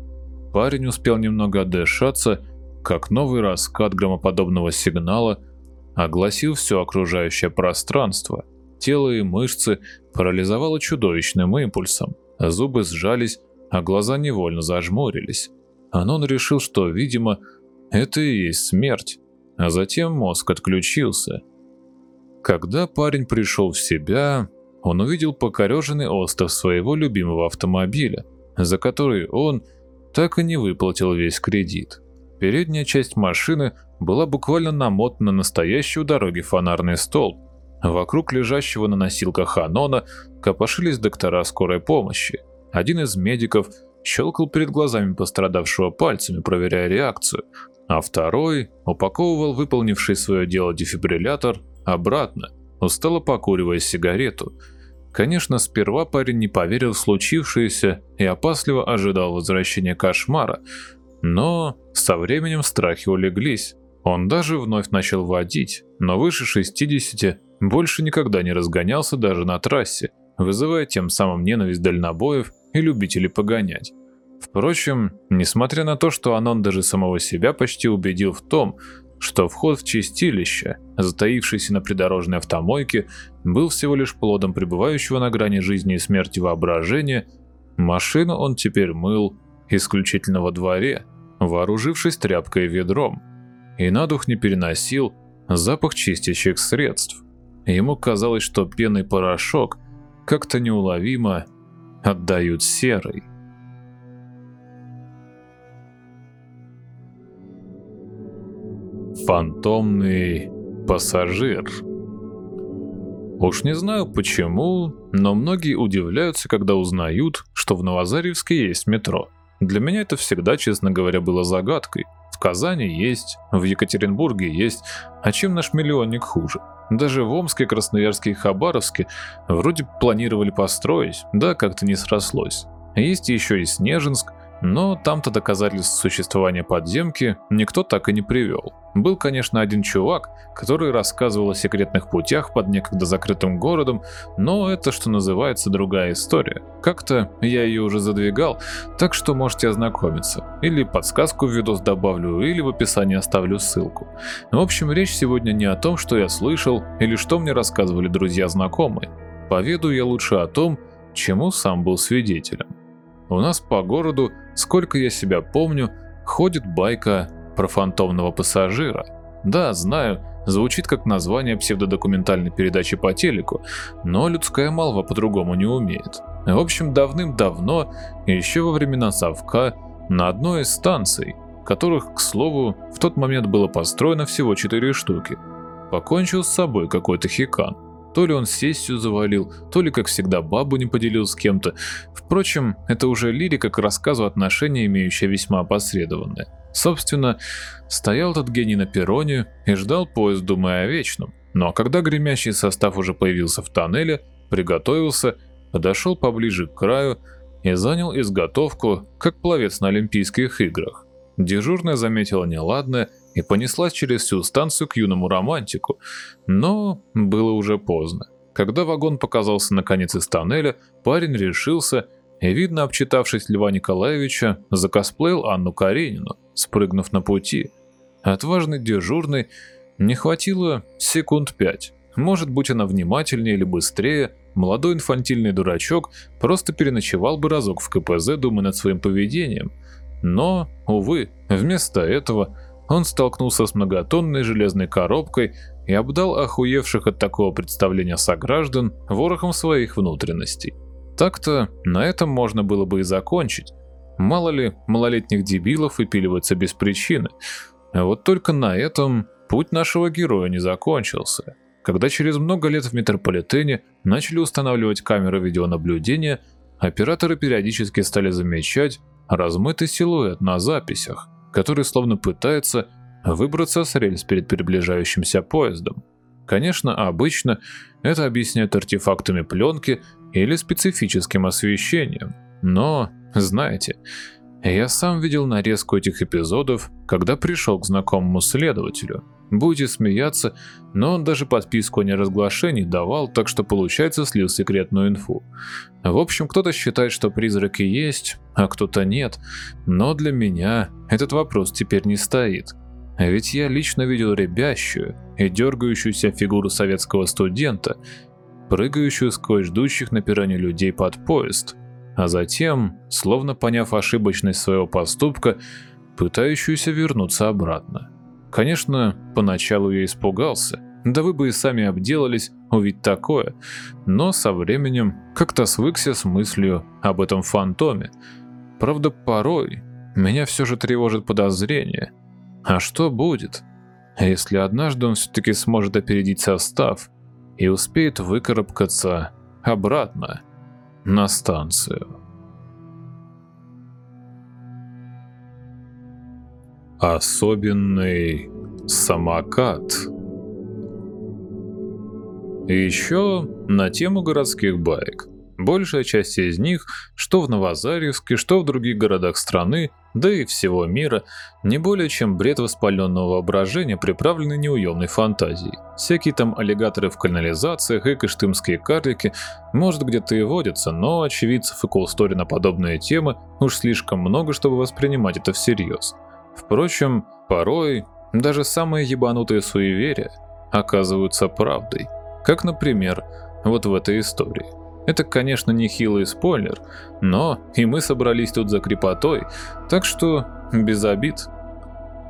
Парень успел немного отдышаться, как новый раскат громоподобного сигнала огласил все окружающее пространство. Тело и мышцы парализовало чудовищным импульсом, зубы сжались, а глаза невольно зажмурились. Анон решил, что, видимо, это и есть смерть, а затем мозг отключился. Когда парень пришел в себя, он увидел покореженный остов своего любимого автомобиля, за который он так и не выплатил весь кредит. Передняя часть машины была буквально намотана на настоящий у дороги фонарный столб. Вокруг лежащего на носилках Анона копошились доктора скорой помощи. Один из медиков щелкал перед глазами пострадавшего пальцами, проверяя реакцию, а второй упаковывал выполнивший свое дело дефибриллятор обратно, устало покуривая сигарету. Конечно, сперва парень не поверил в случившееся и опасливо ожидал возвращения кошмара, но со временем страхи улеглись. Он даже вновь начал водить, но выше 60 больше никогда не разгонялся даже на трассе, вызывая тем самым ненависть дальнобоев и любителей погонять. Впрочем, несмотря на то, что Анон даже самого себя почти убедил в том, что вход в чистилище, затаившийся на придорожной автомойке, был всего лишь плодом пребывающего на грани жизни и смерти воображения, машину он теперь мыл исключительно во дворе, вооружившись тряпкой и ведром, и на дух не переносил запах чистящих средств. Ему казалось, что пенный порошок как-то неуловимо отдают серой. Фантомный пассажир. Уж не знаю почему, но многие удивляются, когда узнают, что в Новозарьевске есть метро. Для меня это всегда, честно говоря, было загадкой. В Казани есть, в Екатеринбурге есть, а чем наш миллионник хуже? Даже в Омске, Красноярске и Хабаровске вроде планировали построить, да как-то не срослось. Есть еще и Снежинск, но там-то доказательств существования подземки никто так и не привел. Был, конечно, один чувак, который рассказывал о секретных путях под некогда закрытым городом, но это, что называется, другая история. Как-то я ее уже задвигал, так что можете ознакомиться. Или подсказку в видос добавлю, или в описании оставлю ссылку. В общем, речь сегодня не о том, что я слышал, или что мне рассказывали друзья-знакомые. Поведаю я лучше о том, чему сам был свидетелем. У нас по городу, сколько я себя помню, ходит байка про фантомного пассажира. Да, знаю, звучит как название псевдодокументальной передачи по телеку, но людская молва по-другому не умеет. В общем, давным-давно, еще во времена Совка, на одной из станций, которых, к слову, в тот момент было построено всего четыре штуки, покончил с собой какой-то хикан. То ли он сессию завалил, то ли, как всегда, бабу не поделил с кем-то. Впрочем, это уже лирика к рассказу отношения, имеющая весьма опосредованное. Собственно, стоял тот гений на перроне и ждал поезд, думая о вечном. Но когда гремящий состав уже появился в тоннеле, приготовился, подошел поближе к краю и занял изготовку, как пловец на Олимпийских играх. Дежурная заметила неладное и понеслась через всю станцию к юному романтику, но было уже поздно. Когда вагон показался наконец из тоннеля, парень решился и, видно, обчитавшись Льва Николаевича, закосплеил Анну Каренину, спрыгнув на пути. Отважный дежурный не хватило секунд пять. Может быть, она внимательнее или быстрее, молодой инфантильный дурачок просто переночевал бы разок в КПЗ, думая над своим поведением. Но, увы, вместо этого он столкнулся с многотонной железной коробкой и обдал охуевших от такого представления сограждан ворохом своих внутренностей. Так-то на этом можно было бы и закончить. Мало ли, малолетних дебилов выпиливается без причины. А вот только на этом путь нашего героя не закончился. Когда через много лет в метрополитене начали устанавливать камеры видеонаблюдения, операторы периодически стали замечать размытый силуэт на записях, который словно пытается выбраться с рельс перед приближающимся поездом. Конечно, обычно это объясняют артефактами пленки или специфическим освещением, но, знаете, я сам видел нарезку этих эпизодов, когда пришел к знакомому следователю. Будете смеяться, но он даже подписку о неразглашении давал, так что получается слил секретную инфу. В общем, кто-то считает, что призраки есть, а кто-то нет, но для меня этот вопрос теперь не стоит. Ведь я лично видел ребящую и дергающуюся фигуру советского студента, прыгающую сквозь ждущих на перроне людей под поезд, а затем, словно поняв ошибочность своего поступка, пытающуюся вернуться обратно. Конечно, поначалу я испугался, да вы бы и сами обделались увидеть такое, но со временем как-то свыкся с мыслью об этом фантоме. Правда, порой меня все же тревожит подозрение. А что будет, если однажды он все-таки сможет опередить состав и успеет выкарабкаться обратно на станцию? Особенный самокат. Еще на тему городских байк. Большая часть из них, что в Новозарьевске, что в других городах страны, да и всего мира, не более чем бред воспаленного воображения, приправленный неуемной фантазией. Всякие там аллигаторы в канализациях и кыштымские карлики, может где-то и водятся, но очевидцев и колстори на подобные темы уж слишком много, чтобы воспринимать это всерьез. Впрочем, порой даже самые ебанутые суеверия оказываются правдой. Как, например, вот в этой истории. Это, конечно, не хилый спойлер, но и мы собрались тут за крепотой, так что без обид.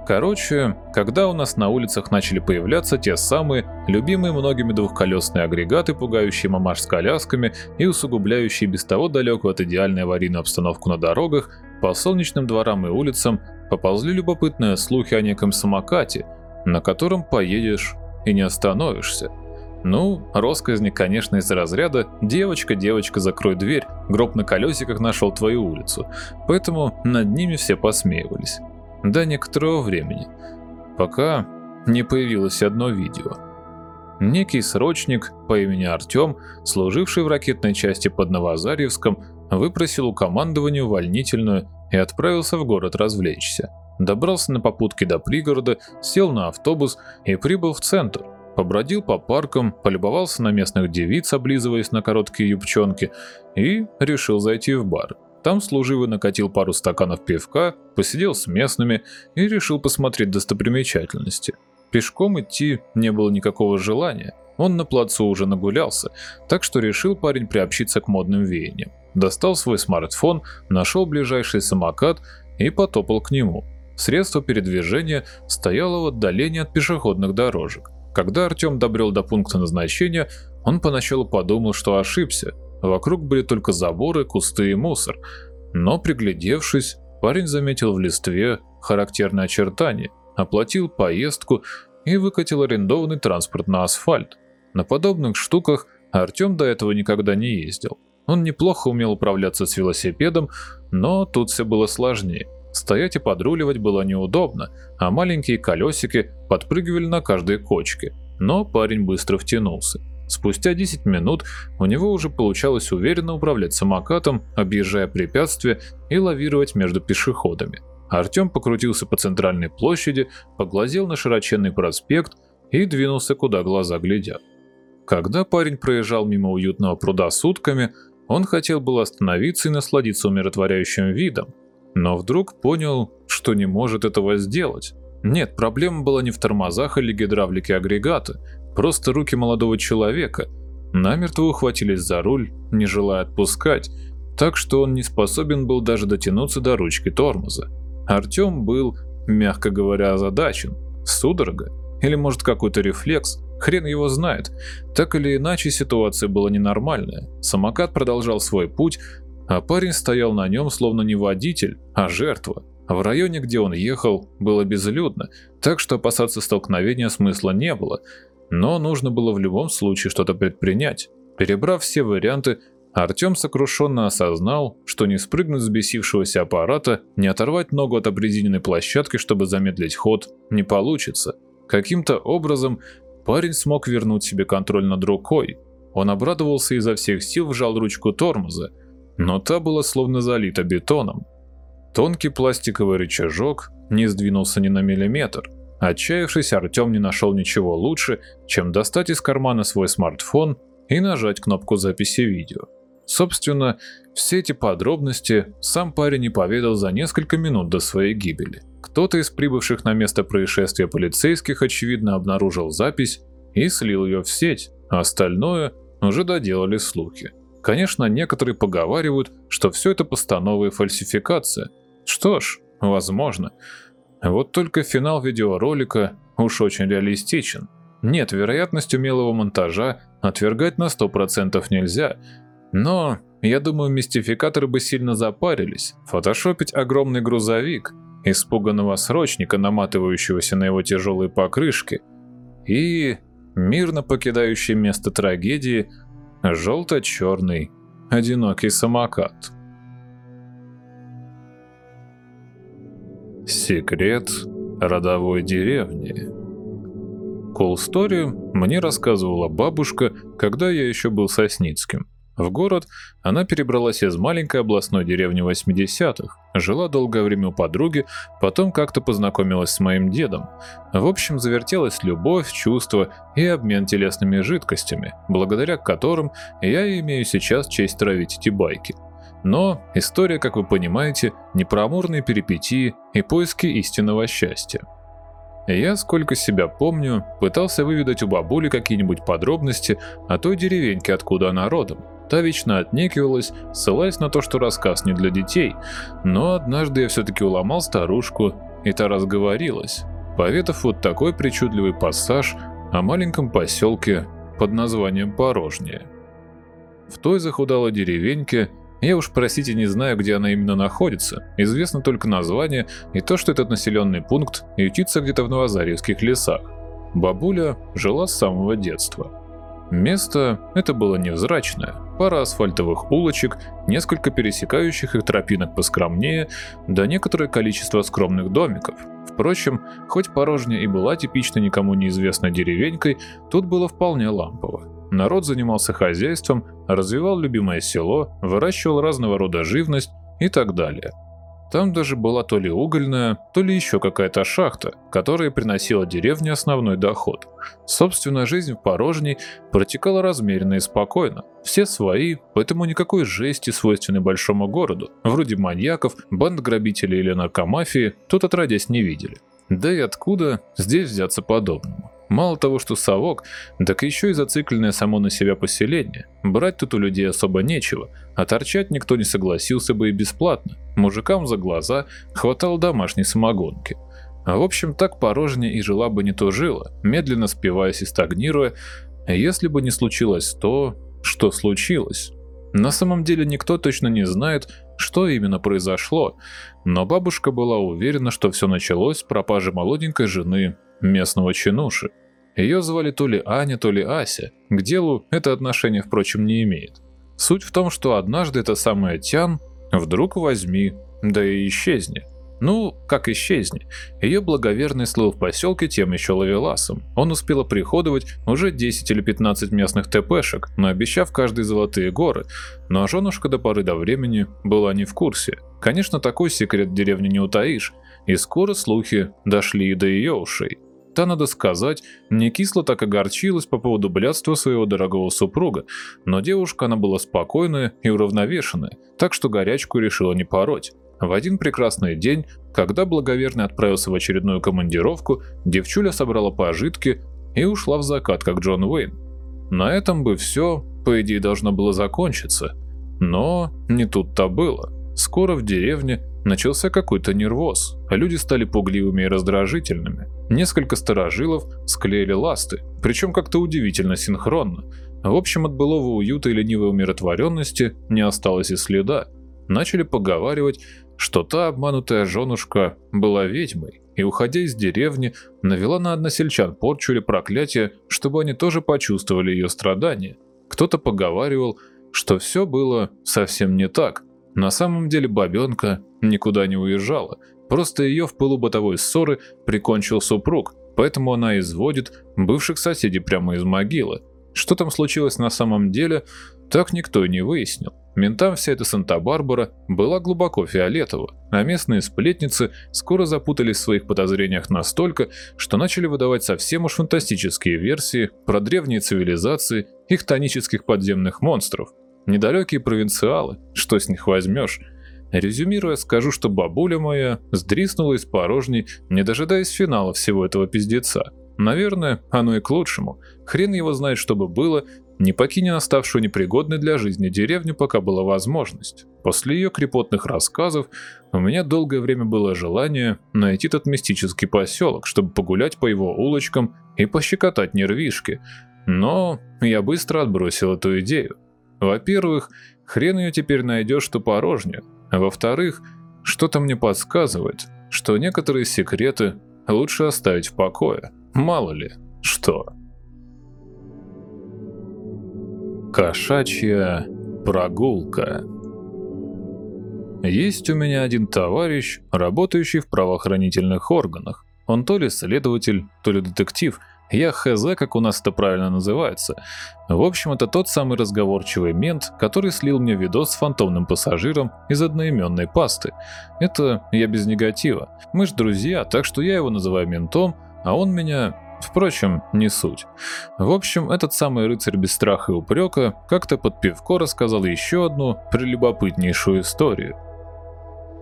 Короче, когда у нас на улицах начали появляться те самые любимые многими двухколесные агрегаты, пугающие мамаш с колясками и усугубляющие без того далекую от идеальной аварийной обстановку на дорогах, по солнечным дворам и улицам поползли любопытные слухи о неком самокате, на котором поедешь и не остановишься. Ну, росказни, конечно, из разряда «девочка, девочка, закрой дверь, гроб на колесиках нашел твою улицу», поэтому над ними все посмеивались. До некоторого времени, пока не появилось одно видео. Некий срочник по имени Артем, служивший в ракетной части под Новозарьевском, выпросил у командования увольнительную и отправился в город развлечься. Добрался на попутке до пригорода, сел на автобус и прибыл в центр, побродил по паркам, полюбовался на местных девиц, облизываясь на короткие юбчонки, и решил зайти в бар. Там служивый накатил пару стаканов пивка, посидел с местными и решил посмотреть достопримечательности. Пешком идти не было никакого желания, он на плацу уже нагулялся, так что решил парень приобщиться к модным веяниям. Достал свой смартфон, нашел ближайший самокат и потопал к нему. Средство передвижения стояло в отдалении от пешеходных дорожек. Когда Артем добрел до пункта назначения, он поначалу подумал, что ошибся. Вокруг были только заборы, кусты и мусор. Но приглядевшись, парень заметил в листве характерное очертание, оплатил поездку и выкатил арендованный транспорт на асфальт. На подобных штуках Артем до этого никогда не ездил. Он неплохо умел управляться с велосипедом, но тут все было сложнее. Стоять и подруливать было неудобно, а маленькие колесики подпрыгивали на каждой кочке. Но парень быстро втянулся. Спустя 10 минут у него уже получалось уверенно управлять самокатом, объезжая препятствия и лавировать между пешеходами. Артем покрутился по центральной площади, поглазел на широченный проспект и двинулся, куда глаза глядят. Когда парень проезжал мимо уютного пруда с утками, он хотел было остановиться и насладиться умиротворяющим видом, но вдруг понял, что не может этого сделать. Нет, проблема была не в тормозах или гидравлике агрегата, просто руки молодого человека намертво ухватились за руль, не желая отпускать, так что он не способен был даже дотянуться до ручки тормоза. Артем был, мягко говоря, озадачен. Судорога? Или может какой-то рефлекс? Хрен его знает. Так или иначе, ситуация была ненормальная. Самокат продолжал свой путь, а парень стоял на нем словно не водитель, а жертва. В районе, где он ехал, было безлюдно, так что опасаться столкновения смысла не было, но нужно было в любом случае что-то предпринять. Перебрав все варианты, Артем сокрушенно осознал, что не спрыгнуть с бесившегося аппарата, не оторвать ногу от обредененной площадки, чтобы замедлить ход, не получится. Каким-то образом парень смог вернуть себе контроль над рукой. Он обрадовался изо всех сил вжал ручку тормоза, но та была словно залита бетоном. Тонкий пластиковый рычажок не сдвинулся ни на миллиметр. Отчаявшись, Артем не нашел ничего лучше, чем достать из кармана свой смартфон и нажать кнопку записи видео. Собственно, все эти подробности сам парень не поведал за несколько минут до своей гибели. Кто-то из прибывших на место происшествия полицейских, очевидно, обнаружил запись и слил ее в сеть, а остальное уже доделали слухи. Конечно, некоторые поговаривают, что все это постанова и фальсификация. Что ж, возможно. Вот только финал видеоролика уж очень реалистичен. Нет, вероятность умелого монтажа отвергать на 100% нельзя, но я думаю, мистификаторы бы сильно запарились. Фотошопить огромный грузовик, испуганного срочника, наматывающегося на его тяжелые покрышки, и мирно покидающий место трагедии желто-черный одинокий самокат. Секрет родовой деревни. Story мне рассказывала бабушка, когда я еще был Сосницким. В город она перебралась из маленькой областной деревни 80-х, жила долгое время у подруги, потом как-то познакомилась с моим дедом. В общем, завертелась любовь, чувства и обмен телесными жидкостями, благодаря которым я имею сейчас честь травить эти байки. Но история, как вы понимаете, не про амурные перипетии и поиски истинного счастья. Я, сколько себя помню, пытался выведать у бабули какие-нибудь подробности о той деревеньке, откуда она родом. Та вечно отнекивалась, ссылаясь на то, что рассказ не для детей, но однажды я все-таки уломал старушку, и та разговорилась, поведав вот такой причудливый пассаж о маленьком поселке под названием Порожнее. В той захудалой деревеньке я уж, простите, не знаю, где она именно находится. Известно только название и то, что этот населенный пункт ютится где-то в Новозарьевских лесах. Бабуля жила с самого детства. Место это было невзрачное. Пара асфальтовых улочек, несколько пересекающих их тропинок поскромнее, да некоторое количество скромных домиков. Впрочем, хоть порожняя и была типично никому неизвестной деревенькой, тут было вполне лампово. Народ занимался хозяйством, развивал любимое село, выращивал разного рода живность и так далее. Там даже была то ли угольная, то ли еще какая-то шахта, которая приносила деревне основной доход. Собственно, жизнь в Порожней протекала размеренно и спокойно. Все свои, поэтому никакой жести, свойственной большому городу, вроде маньяков, банд грабителей или наркомафии, тут отродясь не видели. Да и откуда здесь взяться подобному? Мало того, что совок, так еще и зацикленное само на себя поселение. Брать тут у людей особо нечего, а торчать никто не согласился бы и бесплатно. Мужикам за глаза хватало домашней самогонки. А в общем, так порожнее и жила бы не то жила, медленно спиваясь и стагнируя, если бы не случилось то, что случилось. На самом деле никто точно не знает, что именно произошло, но бабушка была уверена, что все началось с пропажи молоденькой жены местного чинуши. Ее звали то ли Аня, то ли Ася. К делу это отношение, впрочем, не имеет. Суть в том, что однажды эта самая Тян вдруг возьми, да и исчезни. Ну, как исчезни. Ее благоверный слыл в поселке тем еще ловеласом. Он успел оприходовать уже 10 или 15 местных ТПшек, наобещав каждые золотые горы, но женушка до поры до времени была не в курсе. Конечно, такой секрет в деревне не утаишь, и скоро слухи дошли и до ее ушей. Та, надо сказать, не кисло так огорчилась по поводу блядства своего дорогого супруга, но девушка она была спокойная и уравновешенная, так что горячку решила не пороть. В один прекрасный день, когда благоверный отправился в очередную командировку, девчуля собрала пожитки и ушла в закат, как Джон Уэйн. На этом бы все, по идее, должно было закончиться. Но не тут-то было. Скоро в деревне начался какой-то нервоз, а люди стали пугливыми и раздражительными. Несколько старожилов склеили ласты, причем как-то удивительно синхронно. В общем, от былого уюта и ленивой умиротворенности не осталось и следа. начали поговаривать, что та обманутая женушка была ведьмой, и, уходя из деревни, навела на односельчан порчу или проклятие, чтобы они тоже почувствовали ее страдания. Кто-то поговаривал, что все было совсем не так. На самом деле бабенка никуда не уезжала, просто ее в пылу бытовой ссоры прикончил супруг, поэтому она изводит бывших соседей прямо из могилы. Что там случилось на самом деле, так никто и не выяснил. Ментам вся эта Санта-Барбара была глубоко фиолетова, а местные сплетницы скоро запутались в своих подозрениях настолько, что начали выдавать совсем уж фантастические версии про древние цивилизации и хтонических подземных монстров. Недалекие провинциалы, что с них возьмешь? Резюмируя, скажу, что бабуля моя сдриснула из порожней, не дожидаясь финала всего этого пиздеца. Наверное, оно и к лучшему. Хрен его знает, что бы было, не покинем оставшую непригодной для жизни деревню, пока была возможность. После ее крепотных рассказов у меня долгое время было желание найти тот мистический поселок, чтобы погулять по его улочкам и пощекотать нервишки. Но я быстро отбросил эту идею. Во-первых, хрен ее теперь найдешь, что порожню. А во-вторых, что-то мне подсказывает, что некоторые секреты лучше оставить в покое. Мало ли, что. Кошачья прогулка. Есть у меня один товарищ, работающий в правоохранительных органах. Он то ли следователь, то ли детектив. Я хз, как у нас это правильно называется. В общем, это тот самый разговорчивый мент, который слил мне видос с фантомным пассажиром из одноименной пасты. Это я без негатива. Мы ж друзья, так что я его называю ментом, а он меня Впрочем, не суть. В общем, этот самый рыцарь без страха и упрека как-то под пивко рассказал еще одну прелюбопытнейшую историю.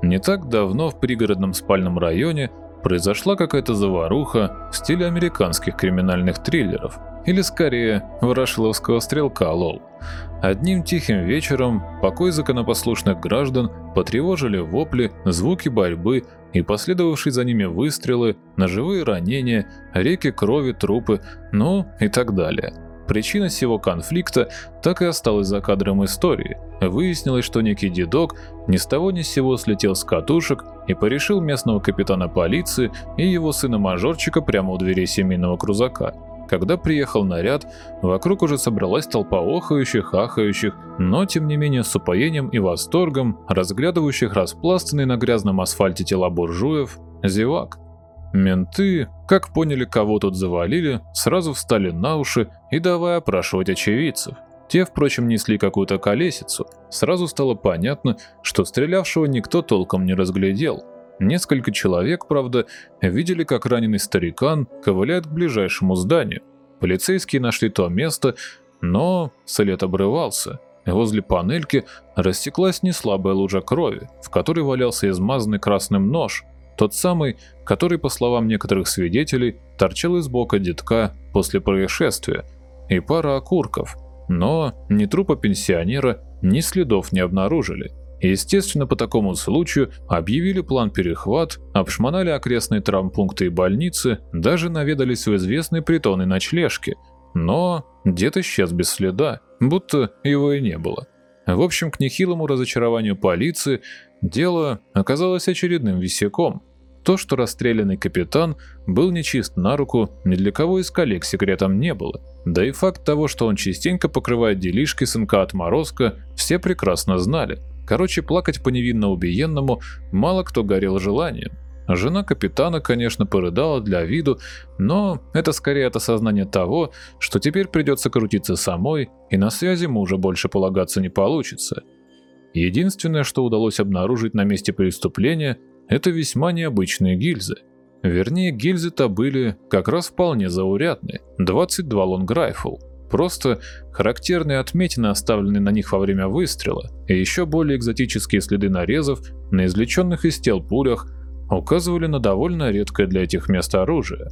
Не так давно в пригородном спальном районе произошла какая-то заваруха в стиле американских криминальных триллеров, или скорее ворошиловского стрелка лол. Одним тихим вечером покой законопослушных граждан потревожили вопли, звуки борьбы и последовавшие за ними выстрелы, ножевые ранения, реки крови, трупы, ну и так далее. Причина всего конфликта так и осталась за кадром истории. Выяснилось, что некий дедок ни с того ни с сего слетел с катушек и порешил местного капитана полиции и его сына-мажорчика прямо у дверей семейного крузака. Когда приехал наряд, вокруг уже собралась толпа охающих, ахающих, но тем не менее с упоением и восторгом, разглядывающих распластанные на грязном асфальте тела буржуев, зевак. Менты, как поняли, кого тут завалили, сразу встали на уши и давай опрашивать очевидцев. Те, впрочем, несли какую-то колесицу. Сразу стало понятно, что стрелявшего никто толком не разглядел. Несколько человек, правда, видели, как раненый старикан ковыляет к ближайшему зданию. Полицейские нашли то место, но след обрывался. Возле панельки растеклась неслабая лужа крови, в которой валялся измазанный красным нож, тот самый, который, по словам некоторых свидетелей, торчал из бока детка после происшествия, и пара окурков, но ни трупа пенсионера, ни следов не обнаружили. Естественно, по такому случаю объявили план перехват, обшмонали окрестные травмпункты и больницы, даже наведались в известные притоны ночлежки. Но дед исчез без следа, будто его и не было. В общем, к нехилому разочарованию полиции дело оказалось очередным висяком. То, что расстрелянный капитан был нечист на руку, ни для кого из коллег секретом не было. Да и факт того, что он частенько покрывает делишки сынка отморозка, все прекрасно знали. Короче, плакать по невинно убиенному мало кто горел желанием. Жена капитана, конечно, порыдала для виду, но это скорее от осознания того, что теперь придется крутиться самой, и на связи мужа больше полагаться не получится. Единственное, что удалось обнаружить на месте преступления, это весьма необычные гильзы. Вернее, гильзы-то были как раз вполне заурядные – 22 Long Rifle. Просто характерные отметины, оставленные на них во время выстрела, и еще более экзотические следы нарезов на извлеченных из тел пулях указывали на довольно редкое для этих мест оружие.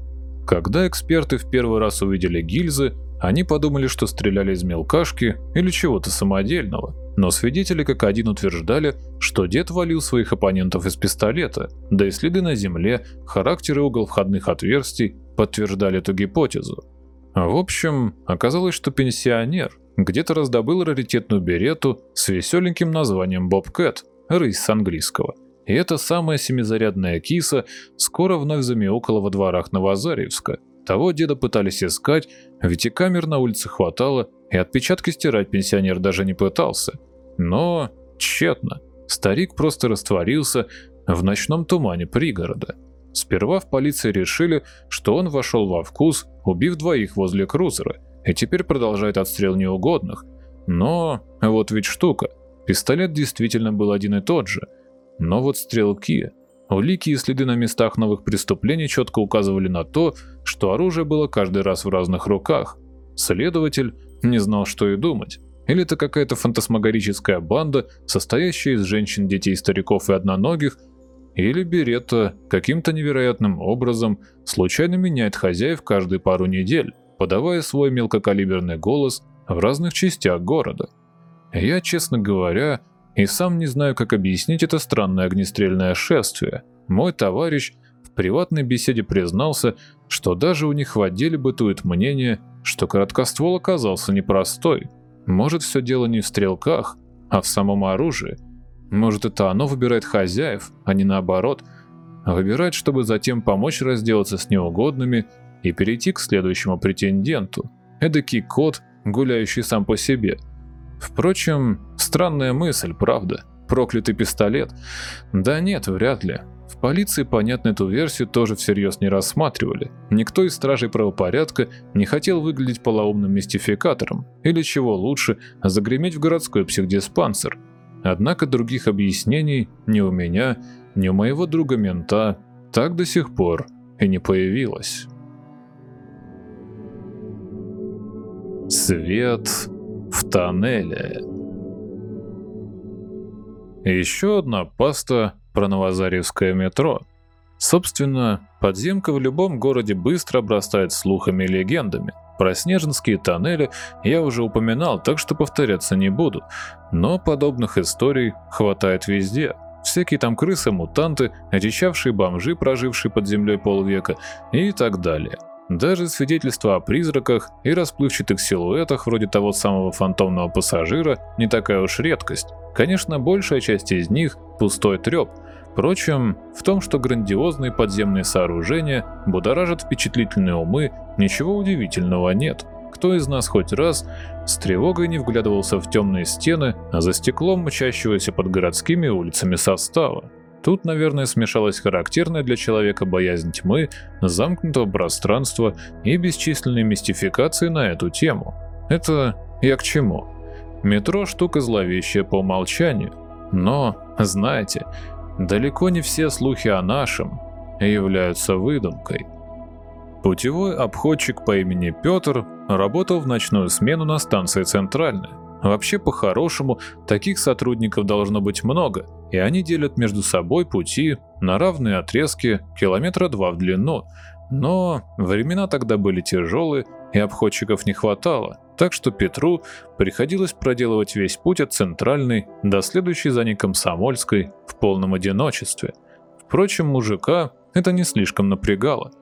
Когда эксперты в первый раз увидели гильзы, они подумали, что стреляли из мелкашки или чего-то самодельного, но свидетели как один утверждали, что дед валил своих оппонентов из пистолета, да и следы на земле, характер и угол входных отверстий подтверждали эту гипотезу. В общем, оказалось, что пенсионер где-то раздобыл раритетную берету с веселеньким названием Боб Кэт. рысь с английского. И эта самая семизарядная киса скоро вновь замяукала во дворах Новозарьевска. Того деда пытались искать, ведь и камер на улице хватало, и отпечатки стирать пенсионер даже не пытался. Но тщетно. Старик просто растворился в ночном тумане пригорода. Сперва в полиции решили, что он вошел во вкус, убив двоих возле крузера, и теперь продолжает отстрел неугодных. Но вот ведь штука. Пистолет действительно был один и тот же. Но вот стрелки, улики и следы на местах новых преступлений четко указывали на то, что оружие было каждый раз в разных руках. Следователь не знал, что и думать. Или это какая-то фантасмагорическая банда, состоящая из женщин, детей, стариков и одноногих, или Беретта каким-то невероятным образом случайно меняет хозяев каждые пару недель, подавая свой мелкокалиберный голос в разных частях города. Я, честно говоря, и сам не знаю, как объяснить это странное огнестрельное шествие. Мой товарищ в приватной беседе признался, что даже у них в отделе бытует мнение, что короткоствол оказался непростой. Может, все дело не в стрелках, а в самом оружии. Может, это оно выбирает хозяев, а не наоборот. Выбирает, чтобы затем помочь разделаться с неугодными и перейти к следующему претенденту. Эдакий кот, гуляющий сам по себе. Впрочем, странная мысль, правда? Проклятый пистолет? Да нет, вряд ли. В полиции, понятно, эту версию тоже всерьез не рассматривали. Никто из стражей правопорядка не хотел выглядеть полоумным мистификатором, или чего лучше, загреметь в городской психдиспансер. Однако других объяснений ни у меня, ни у моего друга-мента так до сих пор и не появилось. Свет в тоннеле. Еще одна паста про Новозарьевское метро. Собственно, подземка в любом городе быстро обрастает слухами и легендами. Про снежинские тоннели я уже упоминал, так что повторяться не буду. Но подобных историй хватает везде. Всякие там крысы-мутанты, одичавшие бомжи, прожившие под землей полвека и так далее. Даже свидетельства о призраках и расплывчатых силуэтах вроде того самого фантомного пассажира не такая уж редкость. Конечно, большая часть из них – пустой треп. Впрочем, в том, что грандиозные подземные сооружения будоражат впечатлительные умы, ничего удивительного нет. Кто из нас хоть раз с тревогой не вглядывался в темные стены, а за стеклом мчащегося под городскими улицами состава? Тут, наверное, смешалась характерная для человека боязнь тьмы, замкнутого пространства и бесчисленные мистификации на эту тему. Это я к чему? Метро – штука зловещая по умолчанию. Но, знаете, далеко не все слухи о нашем являются выдумкой. Путевой обходчик по имени Петр работал в ночную смену на станции «Центральная». Вообще, по-хорошему, таких сотрудников должно быть много, и они делят между собой пути на равные отрезки километра два в длину. Но времена тогда были тяжелые, и обходчиков не хватало, так что Петру приходилось проделывать весь путь от Центральной до следующей за ней Комсомольской в полном одиночестве. Впрочем, мужика это не слишком напрягало.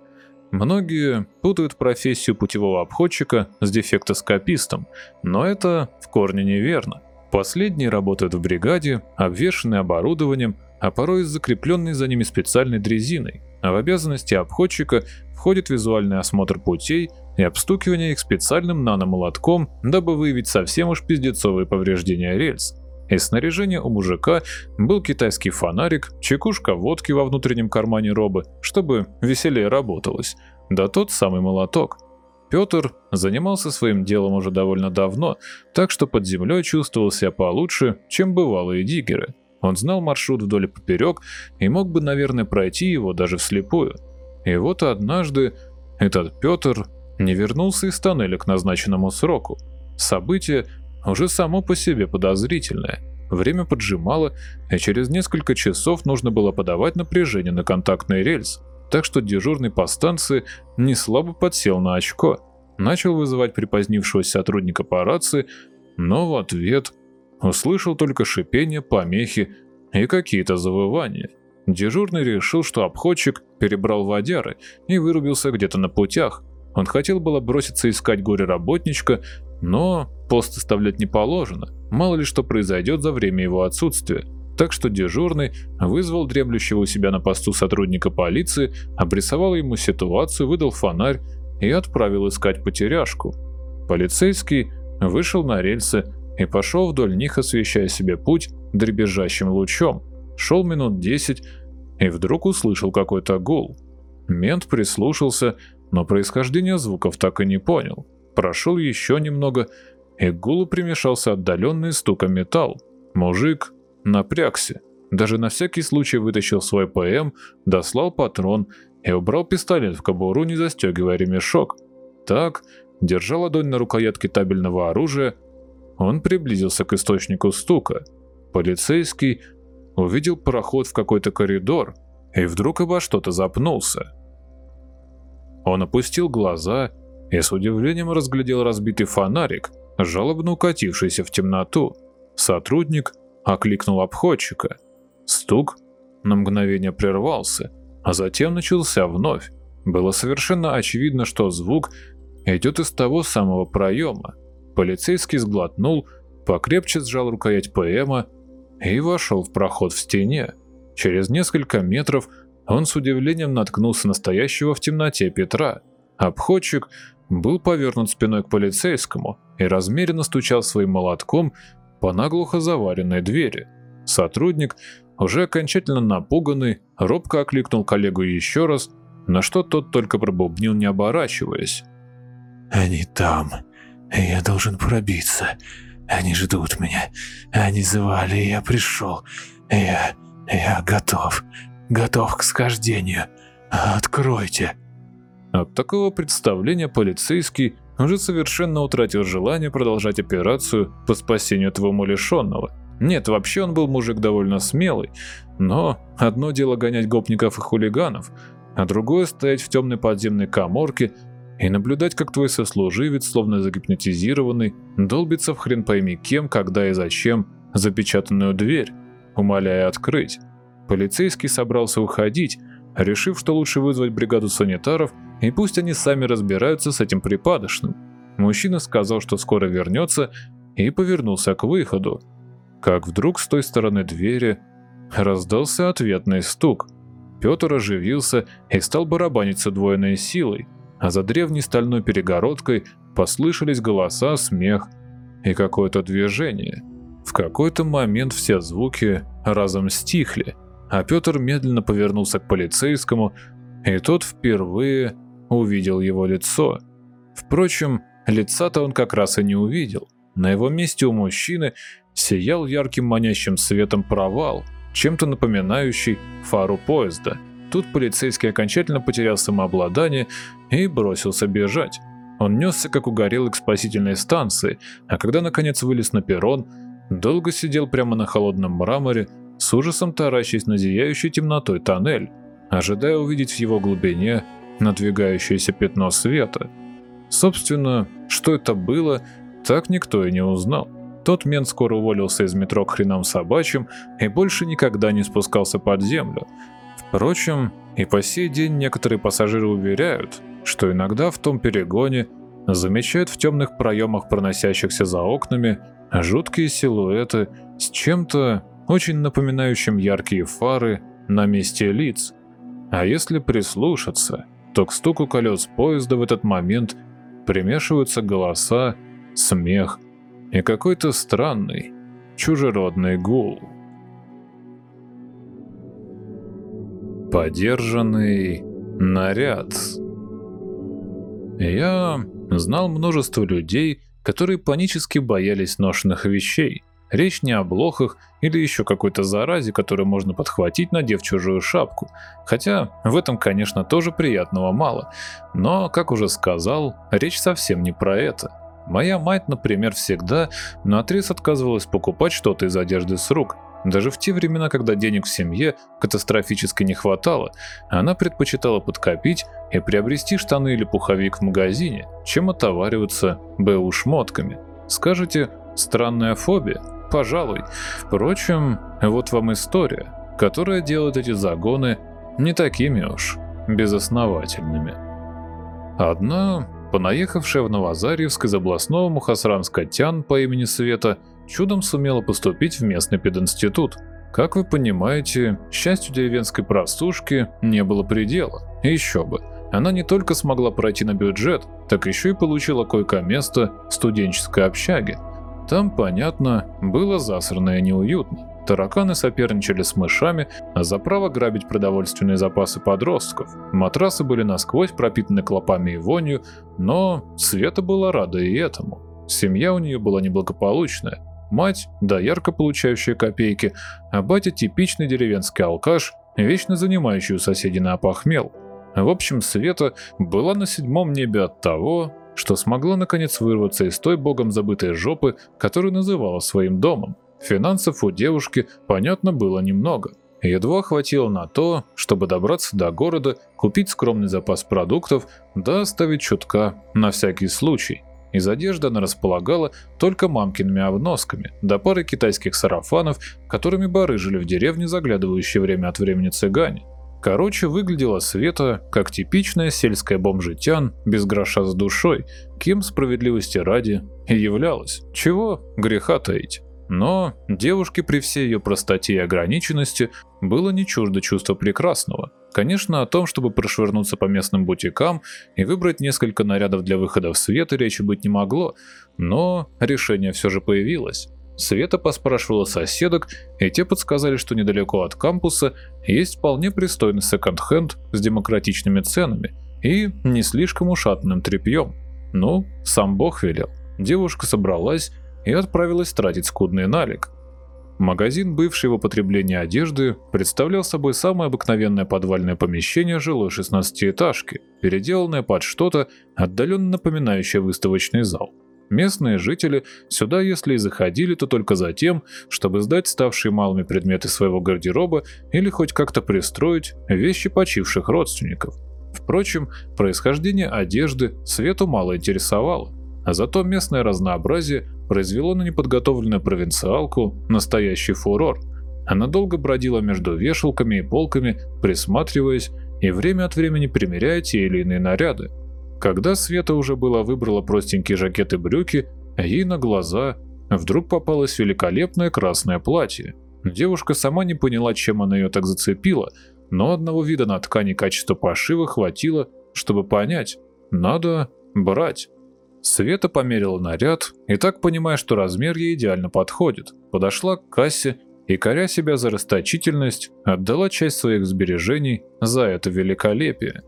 Многие путают профессию путевого обходчика с дефектоскопистом, но это в корне неверно. Последние работают в бригаде, обвешанные оборудованием, а порой с закрепленной за ними специальной дрезиной, а в обязанности обходчика входит визуальный осмотр путей и обстукивание их специальным наномолотком, дабы выявить совсем уж пиздецовые повреждения рельс. Из снаряжения у мужика был китайский фонарик, чекушка водки во внутреннем кармане робы, чтобы веселее работалось, да тот самый молоток. Петр занимался своим делом уже довольно давно, так что под землей чувствовал себя получше, чем бывалые диггеры. Он знал маршрут вдоль и поперек и мог бы, наверное, пройти его даже вслепую. И вот однажды этот Петр не вернулся из тоннеля к назначенному сроку. Событие уже само по себе подозрительное. Время поджимало, и через несколько часов нужно было подавать напряжение на контактный рельс, так что дежурный по станции не слабо подсел на очко. Начал вызывать припозднившегося сотрудника по рации, но в ответ услышал только шипение, помехи и какие-то завывания. Дежурный решил, что обходчик перебрал водяры и вырубился где-то на путях. Он хотел было броситься искать горе-работничка, но пост оставлять не положено, мало ли что произойдет за время его отсутствия. Так что дежурный вызвал дремлющего у себя на посту сотрудника полиции, обрисовал ему ситуацию, выдал фонарь и отправил искать потеряшку. Полицейский вышел на рельсы и пошел вдоль них, освещая себе путь дребезжащим лучом. Шел минут десять и вдруг услышал какой-то гул. Мент прислушался, но происхождение звуков так и не понял. Прошел еще немного, и к гулу примешался отдаленный стук о металл. Мужик напрягся. Даже на всякий случай вытащил свой ПМ, дослал патрон и убрал пистолет в кобуру, не застегивая ремешок. Так, держа ладонь на рукоятке табельного оружия, он приблизился к источнику стука. Полицейский увидел проход в какой-то коридор и вдруг обо что-то запнулся. Он опустил глаза и с удивлением разглядел разбитый фонарик, жалобно укатившийся в темноту. Сотрудник окликнул обходчика. Стук на мгновение прервался, а затем начался вновь. Было совершенно очевидно, что звук идет из того самого проема. Полицейский сглотнул, покрепче сжал рукоять ПМа и вошел в проход в стене. Через несколько метров он с удивлением наткнулся на стоящего в темноте Петра. Обходчик был повернут спиной к полицейскому и размеренно стучал своим молотком по наглухо заваренной двери. Сотрудник, уже окончательно напуганный, робко окликнул коллегу еще раз, на что тот только пробубнил, не оборачиваясь. «Они там. Я должен пробиться. Они ждут меня. Они звали, и я пришел. Я... я готов. Готов к схождению. Откройте!» От такого представления полицейский уже совершенно утратил желание продолжать операцию по спасению этого умалишенного. Нет, вообще он был мужик довольно смелый, но одно дело гонять гопников и хулиганов, а другое стоять в темной подземной коморке и наблюдать, как твой сослуживец, словно загипнотизированный, долбится в хрен пойми кем, когда и зачем запечатанную дверь, умоляя открыть. Полицейский собрался уходить, решив, что лучше вызвать бригаду санитаров, и пусть они сами разбираются с этим припадочным. Мужчина сказал, что скоро вернется, и повернулся к выходу. Как вдруг с той стороны двери раздался ответный стук. Петр оживился и стал барабанить с удвоенной силой, а за древней стальной перегородкой послышались голоса, смех и какое-то движение. В какой-то момент все звуки разом стихли, а Петр медленно повернулся к полицейскому, и тот впервые увидел его лицо. Впрочем, лица-то он как раз и не увидел. На его месте у мужчины сиял ярким манящим светом провал, чем-то напоминающий фару поезда. Тут полицейский окончательно потерял самообладание и бросился бежать. Он несся, как угорелый к спасительной станции, а когда наконец вылез на перрон, долго сидел прямо на холодном мраморе, с ужасом таращась на зияющий темнотой тоннель, ожидая увидеть в его глубине надвигающееся пятно света. Собственно, что это было, так никто и не узнал. Тот мент скоро уволился из метро к хренам собачьим и больше никогда не спускался под землю. Впрочем, и по сей день некоторые пассажиры уверяют, что иногда в том перегоне замечают в темных проемах, проносящихся за окнами, жуткие силуэты с чем-то очень напоминающим яркие фары на месте лиц. А если прислушаться, то к стуку колес поезда в этот момент примешиваются голоса, смех и какой-то странный, чужеродный гул. Подержанный наряд. Я знал множество людей, которые панически боялись ношенных вещей – Речь не о блохах или еще какой-то заразе, которую можно подхватить, надев чужую шапку. Хотя в этом, конечно, тоже приятного мало. Но, как уже сказал, речь совсем не про это. Моя мать, например, всегда наотрез отказывалась покупать что-то из одежды с рук. Даже в те времена, когда денег в семье катастрофически не хватало, она предпочитала подкопить и приобрести штаны или пуховик в магазине, чем отовариваться БУ шмотками. Скажете, странная фобия? Пожалуй. Впрочем, вот вам история, которая делает эти загоны не такими уж безосновательными. Одна, понаехавшая в Новозарьевск из областного Мухасранска Тян по имени Света, чудом сумела поступить в местный пединститут. Как вы понимаете, счастью деревенской простушки не было предела. Еще бы. Она не только смогла пройти на бюджет, так еще и получила койко-место в студенческой общаге. Там, понятно, было засрано и неуютно. Тараканы соперничали с мышами за право грабить продовольственные запасы подростков. Матрасы были насквозь пропитаны клопами и вонью, но Света была рада и этому. Семья у нее была неблагополучная. Мать, да ярко получающая копейки, а батя типичный деревенский алкаш, вечно занимающий у соседей на опахмел. В общем, Света была на седьмом небе от того, что смогла наконец вырваться из той богом забытой жопы, которую называла своим домом. Финансов у девушки, понятно, было немного. Едва хватило на то, чтобы добраться до города, купить скромный запас продуктов, да оставить чутка на всякий случай. Из одежды она располагала только мамкиными обносками, да парой китайских сарафанов, которыми барыжили в деревне заглядывающие время от времени цыгане. Короче, выглядела Света как типичная сельская бомжитян без гроша с душой, кем справедливости ради и являлась. Чего греха таить. Но девушке при всей ее простоте и ограниченности было не чуждо чувство прекрасного. Конечно, о том, чтобы прошвырнуться по местным бутикам и выбрать несколько нарядов для выхода в свет, речи быть не могло, но решение все же появилось. Света поспрашивала соседок, и те подсказали, что недалеко от кампуса есть вполне пристойный секонд-хенд с демократичными ценами и не слишком ушатным тряпьем. Ну, сам Бог велел. Девушка собралась и отправилась тратить скудный налик. Магазин, бывший в употреблении одежды, представлял собой самое обыкновенное подвальное помещение жилой шестнадцатиэтажки, переделанное под что-то, отдаленно напоминающее выставочный зал. Местные жители сюда, если и заходили, то только за тем, чтобы сдать ставшие малыми предметы своего гардероба или хоть как-то пристроить вещи почивших родственников. Впрочем, происхождение одежды Свету мало интересовало, а зато местное разнообразие произвело на неподготовленную провинциалку настоящий фурор. Она долго бродила между вешалками и полками, присматриваясь и время от времени примеряя те или иные наряды. Когда Света уже была выбрала простенькие жакеты брюки, ей на глаза вдруг попалось великолепное красное платье. Девушка сама не поняла, чем она ее так зацепила, но одного вида на ткани качества пошива хватило, чтобы понять – надо брать. Света померила наряд и так понимая, что размер ей идеально подходит, подошла к кассе и, коря себя за расточительность, отдала часть своих сбережений за это великолепие.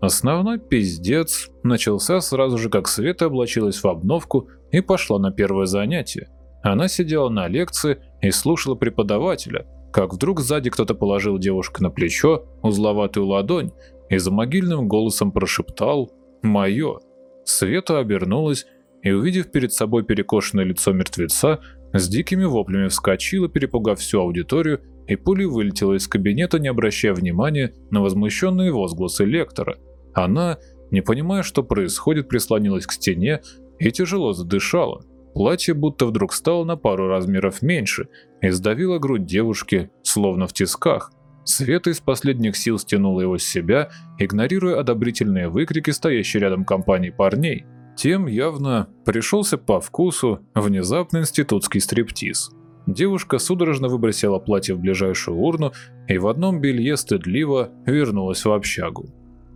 Основной пиздец начался сразу же, как Света облачилась в обновку и пошла на первое занятие. Она сидела на лекции и слушала преподавателя, как вдруг сзади кто-то положил девушке на плечо узловатую ладонь и за могильным голосом прошептал «Мое». Света обернулась и, увидев перед собой перекошенное лицо мертвеца, с дикими воплями вскочила, перепугав всю аудиторию, и пулей вылетела из кабинета, не обращая внимания на возмущенные возгласы лектора. Она, не понимая, что происходит, прислонилась к стене и тяжело задышала. Платье будто вдруг стало на пару размеров меньше и сдавило грудь девушки, словно в тисках. Света из последних сил стянула его с себя, игнорируя одобрительные выкрики стоящей рядом компании парней. Тем явно пришелся по вкусу внезапный институтский стриптиз. Девушка судорожно выбросила платье в ближайшую урну и в одном белье стыдливо вернулась в общагу.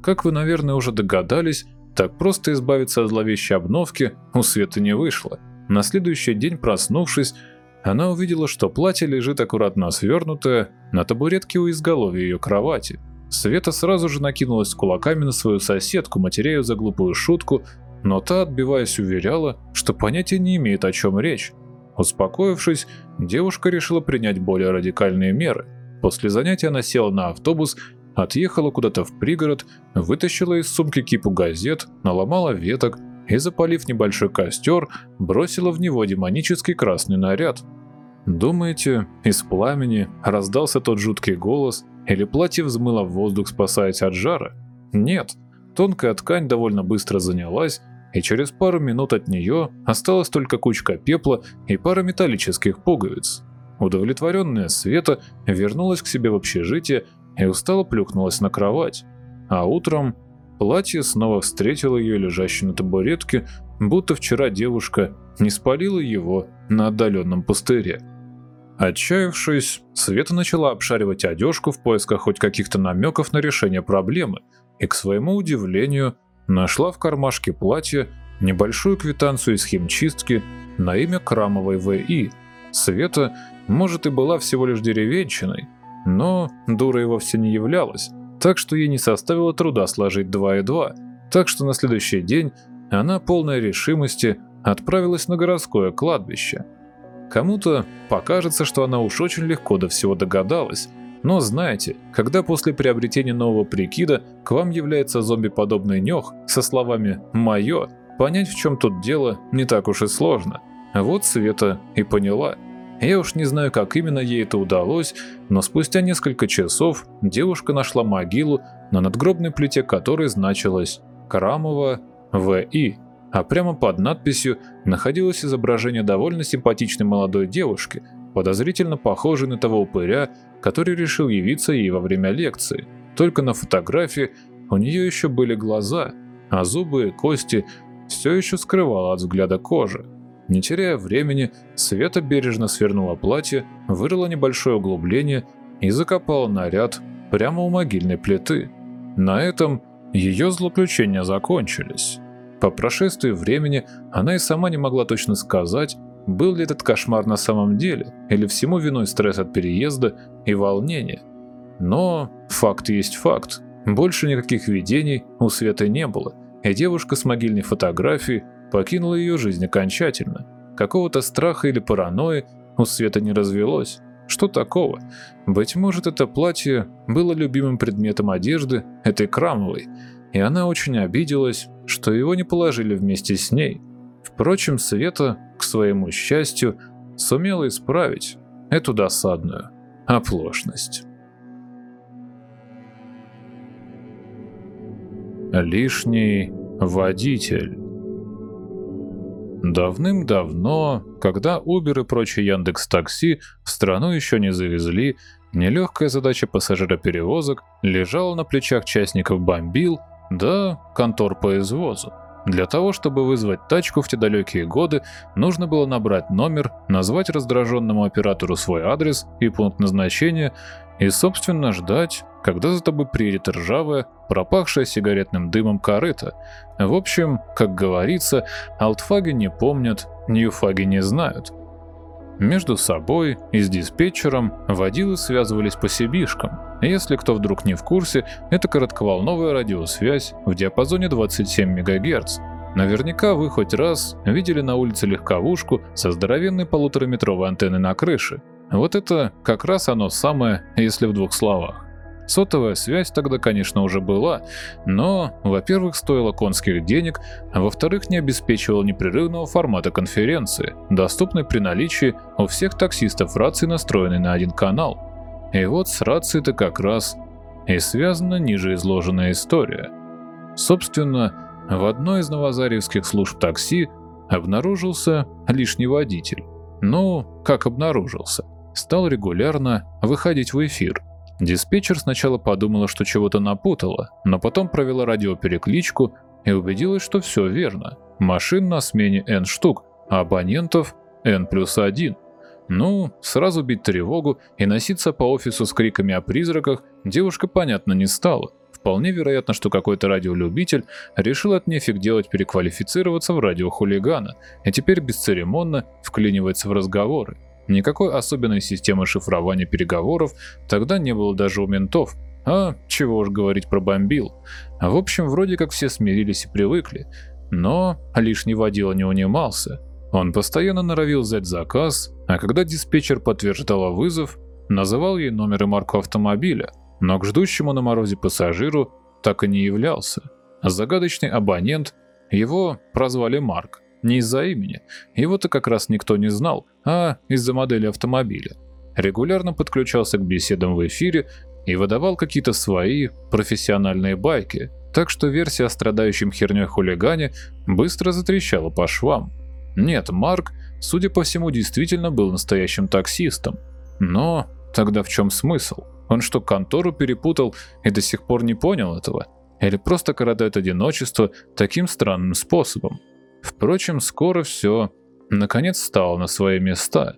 Как вы, наверное, уже догадались, так просто избавиться от зловещей обновки у Светы не вышло. На следующий день, проснувшись, она увидела, что платье лежит аккуратно свернутое на табуретке у изголовья ее кровати. Света сразу же накинулась кулаками на свою соседку, матеряю за глупую шутку, но та, отбиваясь, уверяла, что понятия не имеет, о чем речь. Успокоившись, девушка решила принять более радикальные меры. После занятия она села на автобус, отъехала куда-то в пригород, вытащила из сумки кипу газет, наломала веток, и, запалив небольшой костер, бросила в него демонический красный наряд. Думаете, из пламени раздался тот жуткий голос, или платье взмыло в воздух, спасаясь от жара? Нет, тонкая ткань довольно быстро занялась, и через пару минут от нее осталась только кучка пепла и пара металлических пуговиц. Удовлетворенная Света вернулась к себе в общежитие и устало плюхнулась на кровать. А утром Платье снова встретило ее лежащей на табуретке, будто вчера девушка не спалила его на отдаленном пустыре. Отчаявшись, Света начала обшаривать одежку в поисках хоть каких-то намеков на решение проблемы и, к своему удивлению, нашла в кармашке платья небольшую квитанцию из химчистки на имя Крамовой В.И. Света, может, и была всего лишь деревенщиной, но дурой вовсе не являлась, так что ей не составило труда сложить два и два, так что на следующий день она, полная решимости, отправилась на городское кладбище. Кому-то покажется, что она уж очень легко до всего догадалась, но знаете, когда после приобретения нового прикида к вам является зомби-подобный нёх со словами «моё», понять в чем тут дело не так уж и сложно. Вот Света и поняла. Я уж не знаю, как именно ей это удалось, но спустя несколько часов девушка нашла могилу, на надгробной плите которой значилось «Крамова В.И.», а прямо под надписью находилось изображение довольно симпатичной молодой девушки, подозрительно похожей на того упыря, который решил явиться ей во время лекции. Только на фотографии у нее еще были глаза, а зубы и кости все еще скрывала от взгляда кожи. Не теряя времени, Света бережно свернула платье, вырыла небольшое углубление и закопала наряд прямо у могильной плиты. На этом ее злоключения закончились. По прошествии времени она и сама не могла точно сказать, был ли этот кошмар на самом деле, или всему виной стресс от переезда и волнения. Но факт есть факт. Больше никаких видений у Светы не было, и девушка с могильной фотографией покинула ее жизнь окончательно. Какого-то страха или паранойи у Света не развелось. Что такого? Быть может, это платье было любимым предметом одежды этой Крамовой, и она очень обиделась, что его не положили вместе с ней. Впрочем, Света, к своему счастью, сумела исправить эту досадную оплошность. Лишний водитель Давным-давно, когда Uber и прочие Яндекс Такси в страну еще не завезли, нелегкая задача пассажироперевозок лежала на плечах частников бомбил, да контор по извозу. Для того, чтобы вызвать тачку в те далекие годы, нужно было набрать номер, назвать раздраженному оператору свой адрес и пункт назначения и, собственно, ждать, когда за тобой приедет ржавая, пропахшая сигаретным дымом корыто. В общем, как говорится, алтфаги не помнят, ньюфаги не знают. Между собой и с диспетчером водилы связывались по себишкам. Если кто вдруг не в курсе, это коротковолновая радиосвязь в диапазоне 27 МГц. Наверняка вы хоть раз видели на улице легковушку со здоровенной полутораметровой антенной на крыше. Вот это как раз оно самое, если в двух словах. Сотовая связь тогда, конечно, уже была, но, во-первых, стоила конских денег, а во-вторых, не обеспечивала непрерывного формата конференции, доступной при наличии у всех таксистов рации, настроенной на один канал. И вот с рацией-то как раз и связана ниже изложенная история. Собственно, в одной из новозарьевских служб такси обнаружился лишний водитель. Ну, как обнаружился? Стал регулярно выходить в эфир – Диспетчер сначала подумала, что чего-то напутала, но потом провела радиоперекличку и убедилась, что все верно. Машин на смене N штук, а абонентов N плюс один. Ну, сразу бить тревогу и носиться по офису с криками о призраках девушка, понятно, не стала. Вполне вероятно, что какой-то радиолюбитель решил от нефиг делать переквалифицироваться в радиохулигана и теперь бесцеремонно вклинивается в разговоры. Никакой особенной системы шифрования переговоров тогда не было даже у ментов, а чего уж говорить про бомбил. В общем, вроде как все смирились и привыкли, но лишний водила не унимался. Он постоянно норовил взять заказ, а когда диспетчер подтверждала вызов, называл ей номер и марку автомобиля, но к ждущему на морозе пассажиру так и не являлся. Загадочный абонент, его прозвали Марк, не из-за имени, его-то как раз никто не знал, а из-за модели автомобиля. Регулярно подключался к беседам в эфире и выдавал какие-то свои профессиональные байки, так что версия о страдающем херней хулигане быстро затрещала по швам. Нет, Марк, судя по всему, действительно был настоящим таксистом. Но тогда в чем смысл? Он что, контору перепутал и до сих пор не понял этого? Или просто коротает одиночество таким странным способом? Впрочем, скоро все наконец стало на свои места.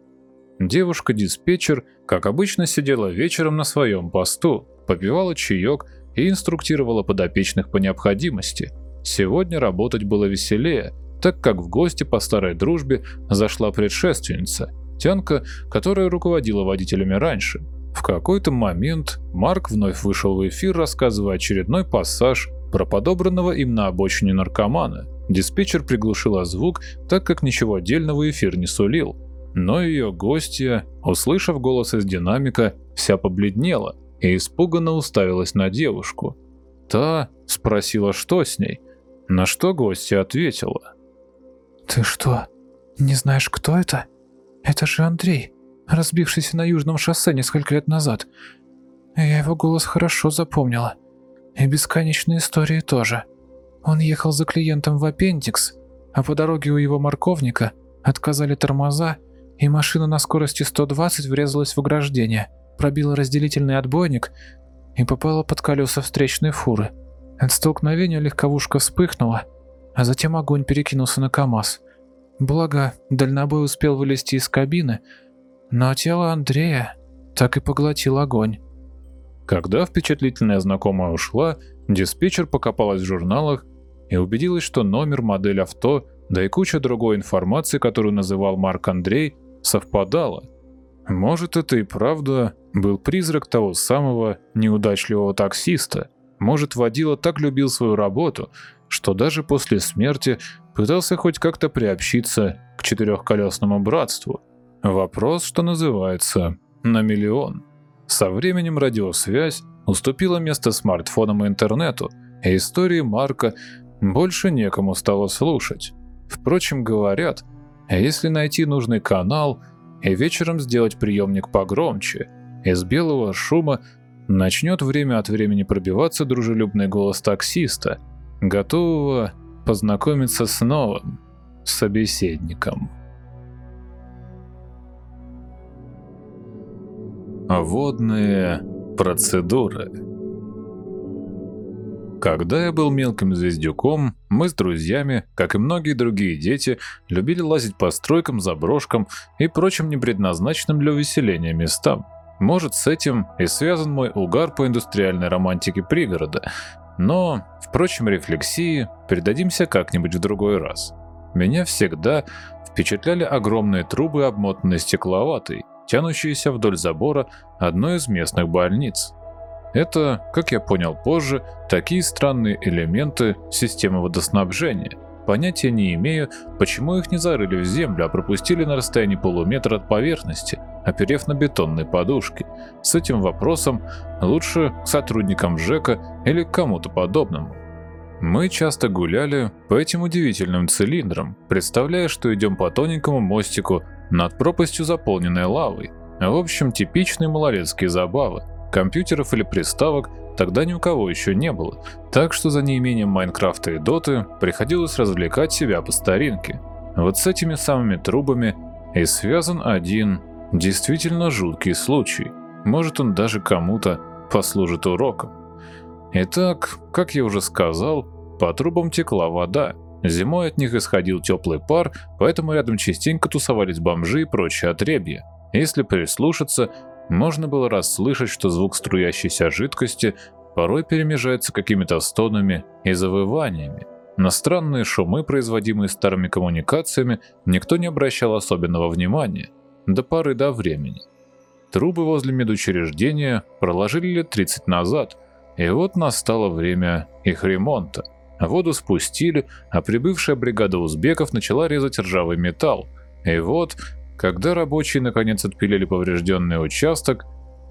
Девушка-диспетчер, как обычно, сидела вечером на своем посту, попивала чаек и инструктировала подопечных по необходимости. Сегодня работать было веселее, так как в гости по старой дружбе зашла предшественница, тянка, которая руководила водителями раньше. В какой-то момент Марк вновь вышел в эфир, рассказывая очередной пассаж про подобранного им на обочине наркомана. Диспетчер приглушила звук, так как ничего отдельного эфир не сулил. Но ее гостья, услышав голос из динамика, вся побледнела и испуганно уставилась на девушку. Та спросила, что с ней, на что гостья ответила. «Ты что, не знаешь, кто это? Это же Андрей, разбившийся на Южном шоссе несколько лет назад. Я его голос хорошо запомнила. И бесконечные истории тоже. Он ехал за клиентом в аппендикс, а по дороге у его морковника отказали тормоза, и машина на скорости 120 врезалась в ограждение, пробила разделительный отбойник и попала под колеса встречной фуры. От столкновения легковушка вспыхнула, а затем огонь перекинулся на КАМАЗ. Благо, дальнобой успел вылезти из кабины, но тело Андрея так и поглотил огонь. Когда впечатлительная знакомая ушла, диспетчер покопалась в журналах и убедилась, что номер, модель авто, да и куча другой информации, которую называл Марк Андрей, совпадало. Может, это и правда был призрак того самого неудачливого таксиста. Может, водила так любил свою работу, что даже после смерти пытался хоть как-то приобщиться к четырехколесному братству. Вопрос, что называется, на миллион. Со временем радиосвязь уступила место смартфонам и интернету, и истории Марка больше некому стало слушать. Впрочем, говорят, если найти нужный канал и вечером сделать приемник погромче, из белого шума начнет время от времени пробиваться дружелюбный голос таксиста, готового познакомиться с новым собеседником. Водные процедуры когда я был мелким звездюком, мы с друзьями, как и многие другие дети, любили лазить по стройкам, заброшкам и прочим непредназначенным для увеселения местам. Может, с этим и связан мой угар по индустриальной романтике пригорода, но, впрочем, рефлексии передадимся как-нибудь в другой раз. Меня всегда впечатляли огромные трубы, обмотанные стекловатой, тянущиеся вдоль забора одной из местных больниц. Это, как я понял позже, такие странные элементы системы водоснабжения. Понятия не имею, почему их не зарыли в землю, а пропустили на расстоянии полуметра от поверхности, оперев на бетонной подушке. С этим вопросом лучше к сотрудникам ЖЭКа или к кому-то подобному. Мы часто гуляли по этим удивительным цилиндрам, представляя, что идем по тоненькому мостику над пропастью, заполненной лавой. В общем, типичные малолетские забавы. Компьютеров или приставок тогда ни у кого еще не было, так что за неимением Майнкрафта и Доты приходилось развлекать себя по старинке. Вот с этими самыми трубами и связан один действительно жуткий случай. Может он даже кому-то послужит уроком. Итак, как я уже сказал, по трубам текла вода. Зимой от них исходил теплый пар, поэтому рядом частенько тусовались бомжи и прочие отребья. Если прислушаться, можно было расслышать, что звук струящейся жидкости порой перемежается какими-то стонами и завываниями. На странные шумы, производимые старыми коммуникациями, никто не обращал особенного внимания, до поры до времени. Трубы возле медучреждения проложили лет 30 назад, и вот настало время их ремонта. Воду спустили, а прибывшая бригада узбеков начала резать ржавый металл. И вот когда рабочие наконец отпилили поврежденный участок,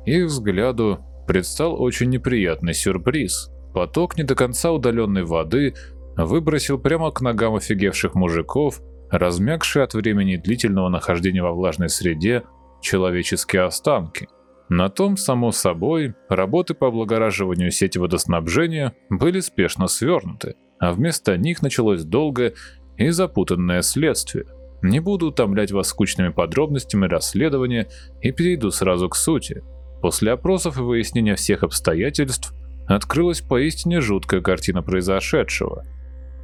их взгляду предстал очень неприятный сюрприз. Поток не до конца удаленной воды выбросил прямо к ногам офигевших мужиков, размягшие от времени длительного нахождения во влажной среде человеческие останки. На том, само собой, работы по облагораживанию сети водоснабжения были спешно свернуты, а вместо них началось долгое и запутанное следствие – не буду утомлять вас скучными подробностями расследования и перейду сразу к сути. После опросов и выяснения всех обстоятельств открылась поистине жуткая картина произошедшего.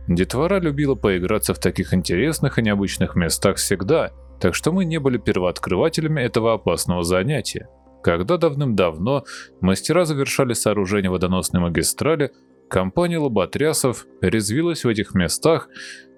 Детвора любила поиграться в таких интересных и необычных местах всегда, так что мы не были первооткрывателями этого опасного занятия. Когда давным-давно мастера завершали сооружение водоносной магистрали, компания лоботрясов резвилась в этих местах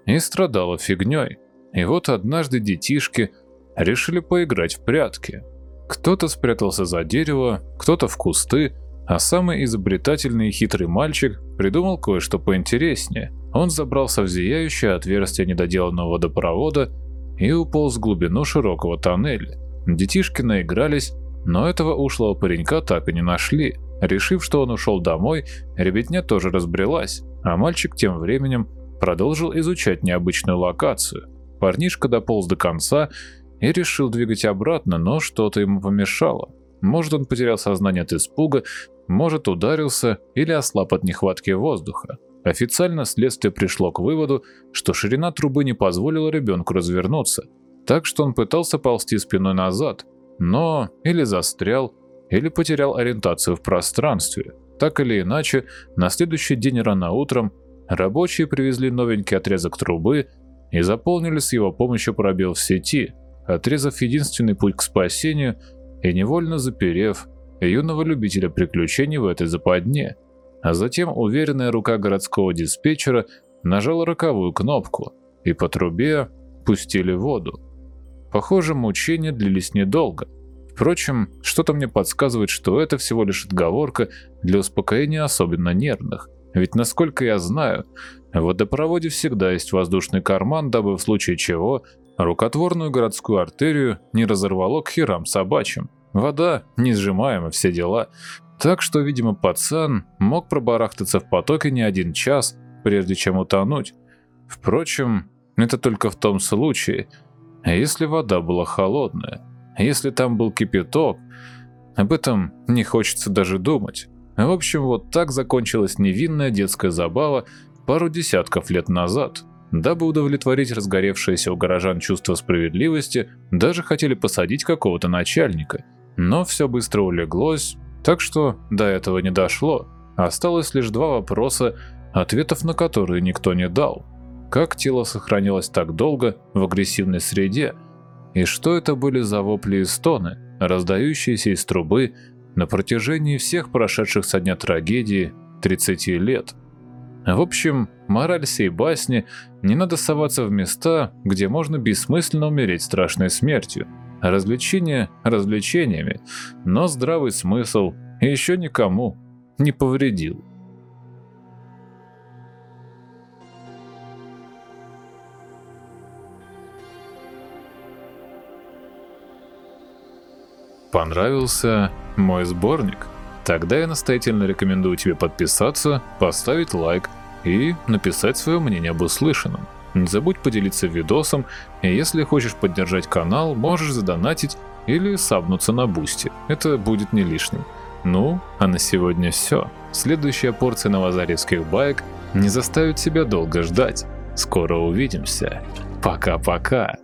и страдала фигней. И вот однажды детишки решили поиграть в прятки. Кто-то спрятался за дерево, кто-то в кусты, а самый изобретательный и хитрый мальчик придумал кое-что поинтереснее. Он забрался в зияющее отверстие недоделанного водопровода и уполз в глубину широкого тоннеля. Детишки наигрались, но этого ушлого паренька так и не нашли. Решив, что он ушел домой, ребятня тоже разбрелась, а мальчик тем временем продолжил изучать необычную локацию. Парнишка дополз до конца и решил двигать обратно, но что-то ему помешало. Может, он потерял сознание от испуга, может, ударился или ослаб от нехватки воздуха. Официально следствие пришло к выводу, что ширина трубы не позволила ребенку развернуться, так что он пытался ползти спиной назад, но или застрял, или потерял ориентацию в пространстве. Так или иначе, на следующий день рано утром рабочие привезли новенький отрезок трубы и заполнили с его помощью пробел в сети, отрезав единственный путь к спасению и невольно заперев юного любителя приключений в этой западне. А затем уверенная рука городского диспетчера нажала роковую кнопку, и по трубе пустили воду. Похоже, мучения длились недолго. Впрочем, что-то мне подсказывает, что это всего лишь отговорка для успокоения особенно нервных. Ведь, насколько я знаю, в водопроводе всегда есть воздушный карман, дабы в случае чего рукотворную городскую артерию не разорвало к херам собачьим. Вода несжимаема, все дела. Так что, видимо, пацан мог пробарахтаться в потоке не один час, прежде чем утонуть. Впрочем, это только в том случае, если вода была холодная. Если там был кипяток, об этом не хочется даже думать. В общем, вот так закончилась невинная детская забава пару десятков лет назад. Дабы удовлетворить разгоревшееся у горожан чувство справедливости, даже хотели посадить какого-то начальника. Но все быстро улеглось, так что до этого не дошло. Осталось лишь два вопроса, ответов на которые никто не дал. Как тело сохранилось так долго в агрессивной среде? И что это были за вопли и стоны, раздающиеся из трубы на протяжении всех прошедших со дня трагедии 30 лет? В общем, мораль сей басни – не надо соваться в места, где можно бессмысленно умереть страшной смертью. Развлечения развлечениями, но здравый смысл еще никому не повредил. Понравился мой сборник? Тогда я настоятельно рекомендую тебе подписаться, поставить лайк и написать свое мнение об услышанном. Не забудь поделиться видосом, и если хочешь поддержать канал, можешь задонатить или сабнуться на бусте. Это будет не лишним. Ну, а на сегодня все. Следующая порция новозарецких баек не заставит себя долго ждать. Скоро увидимся. Пока-пока.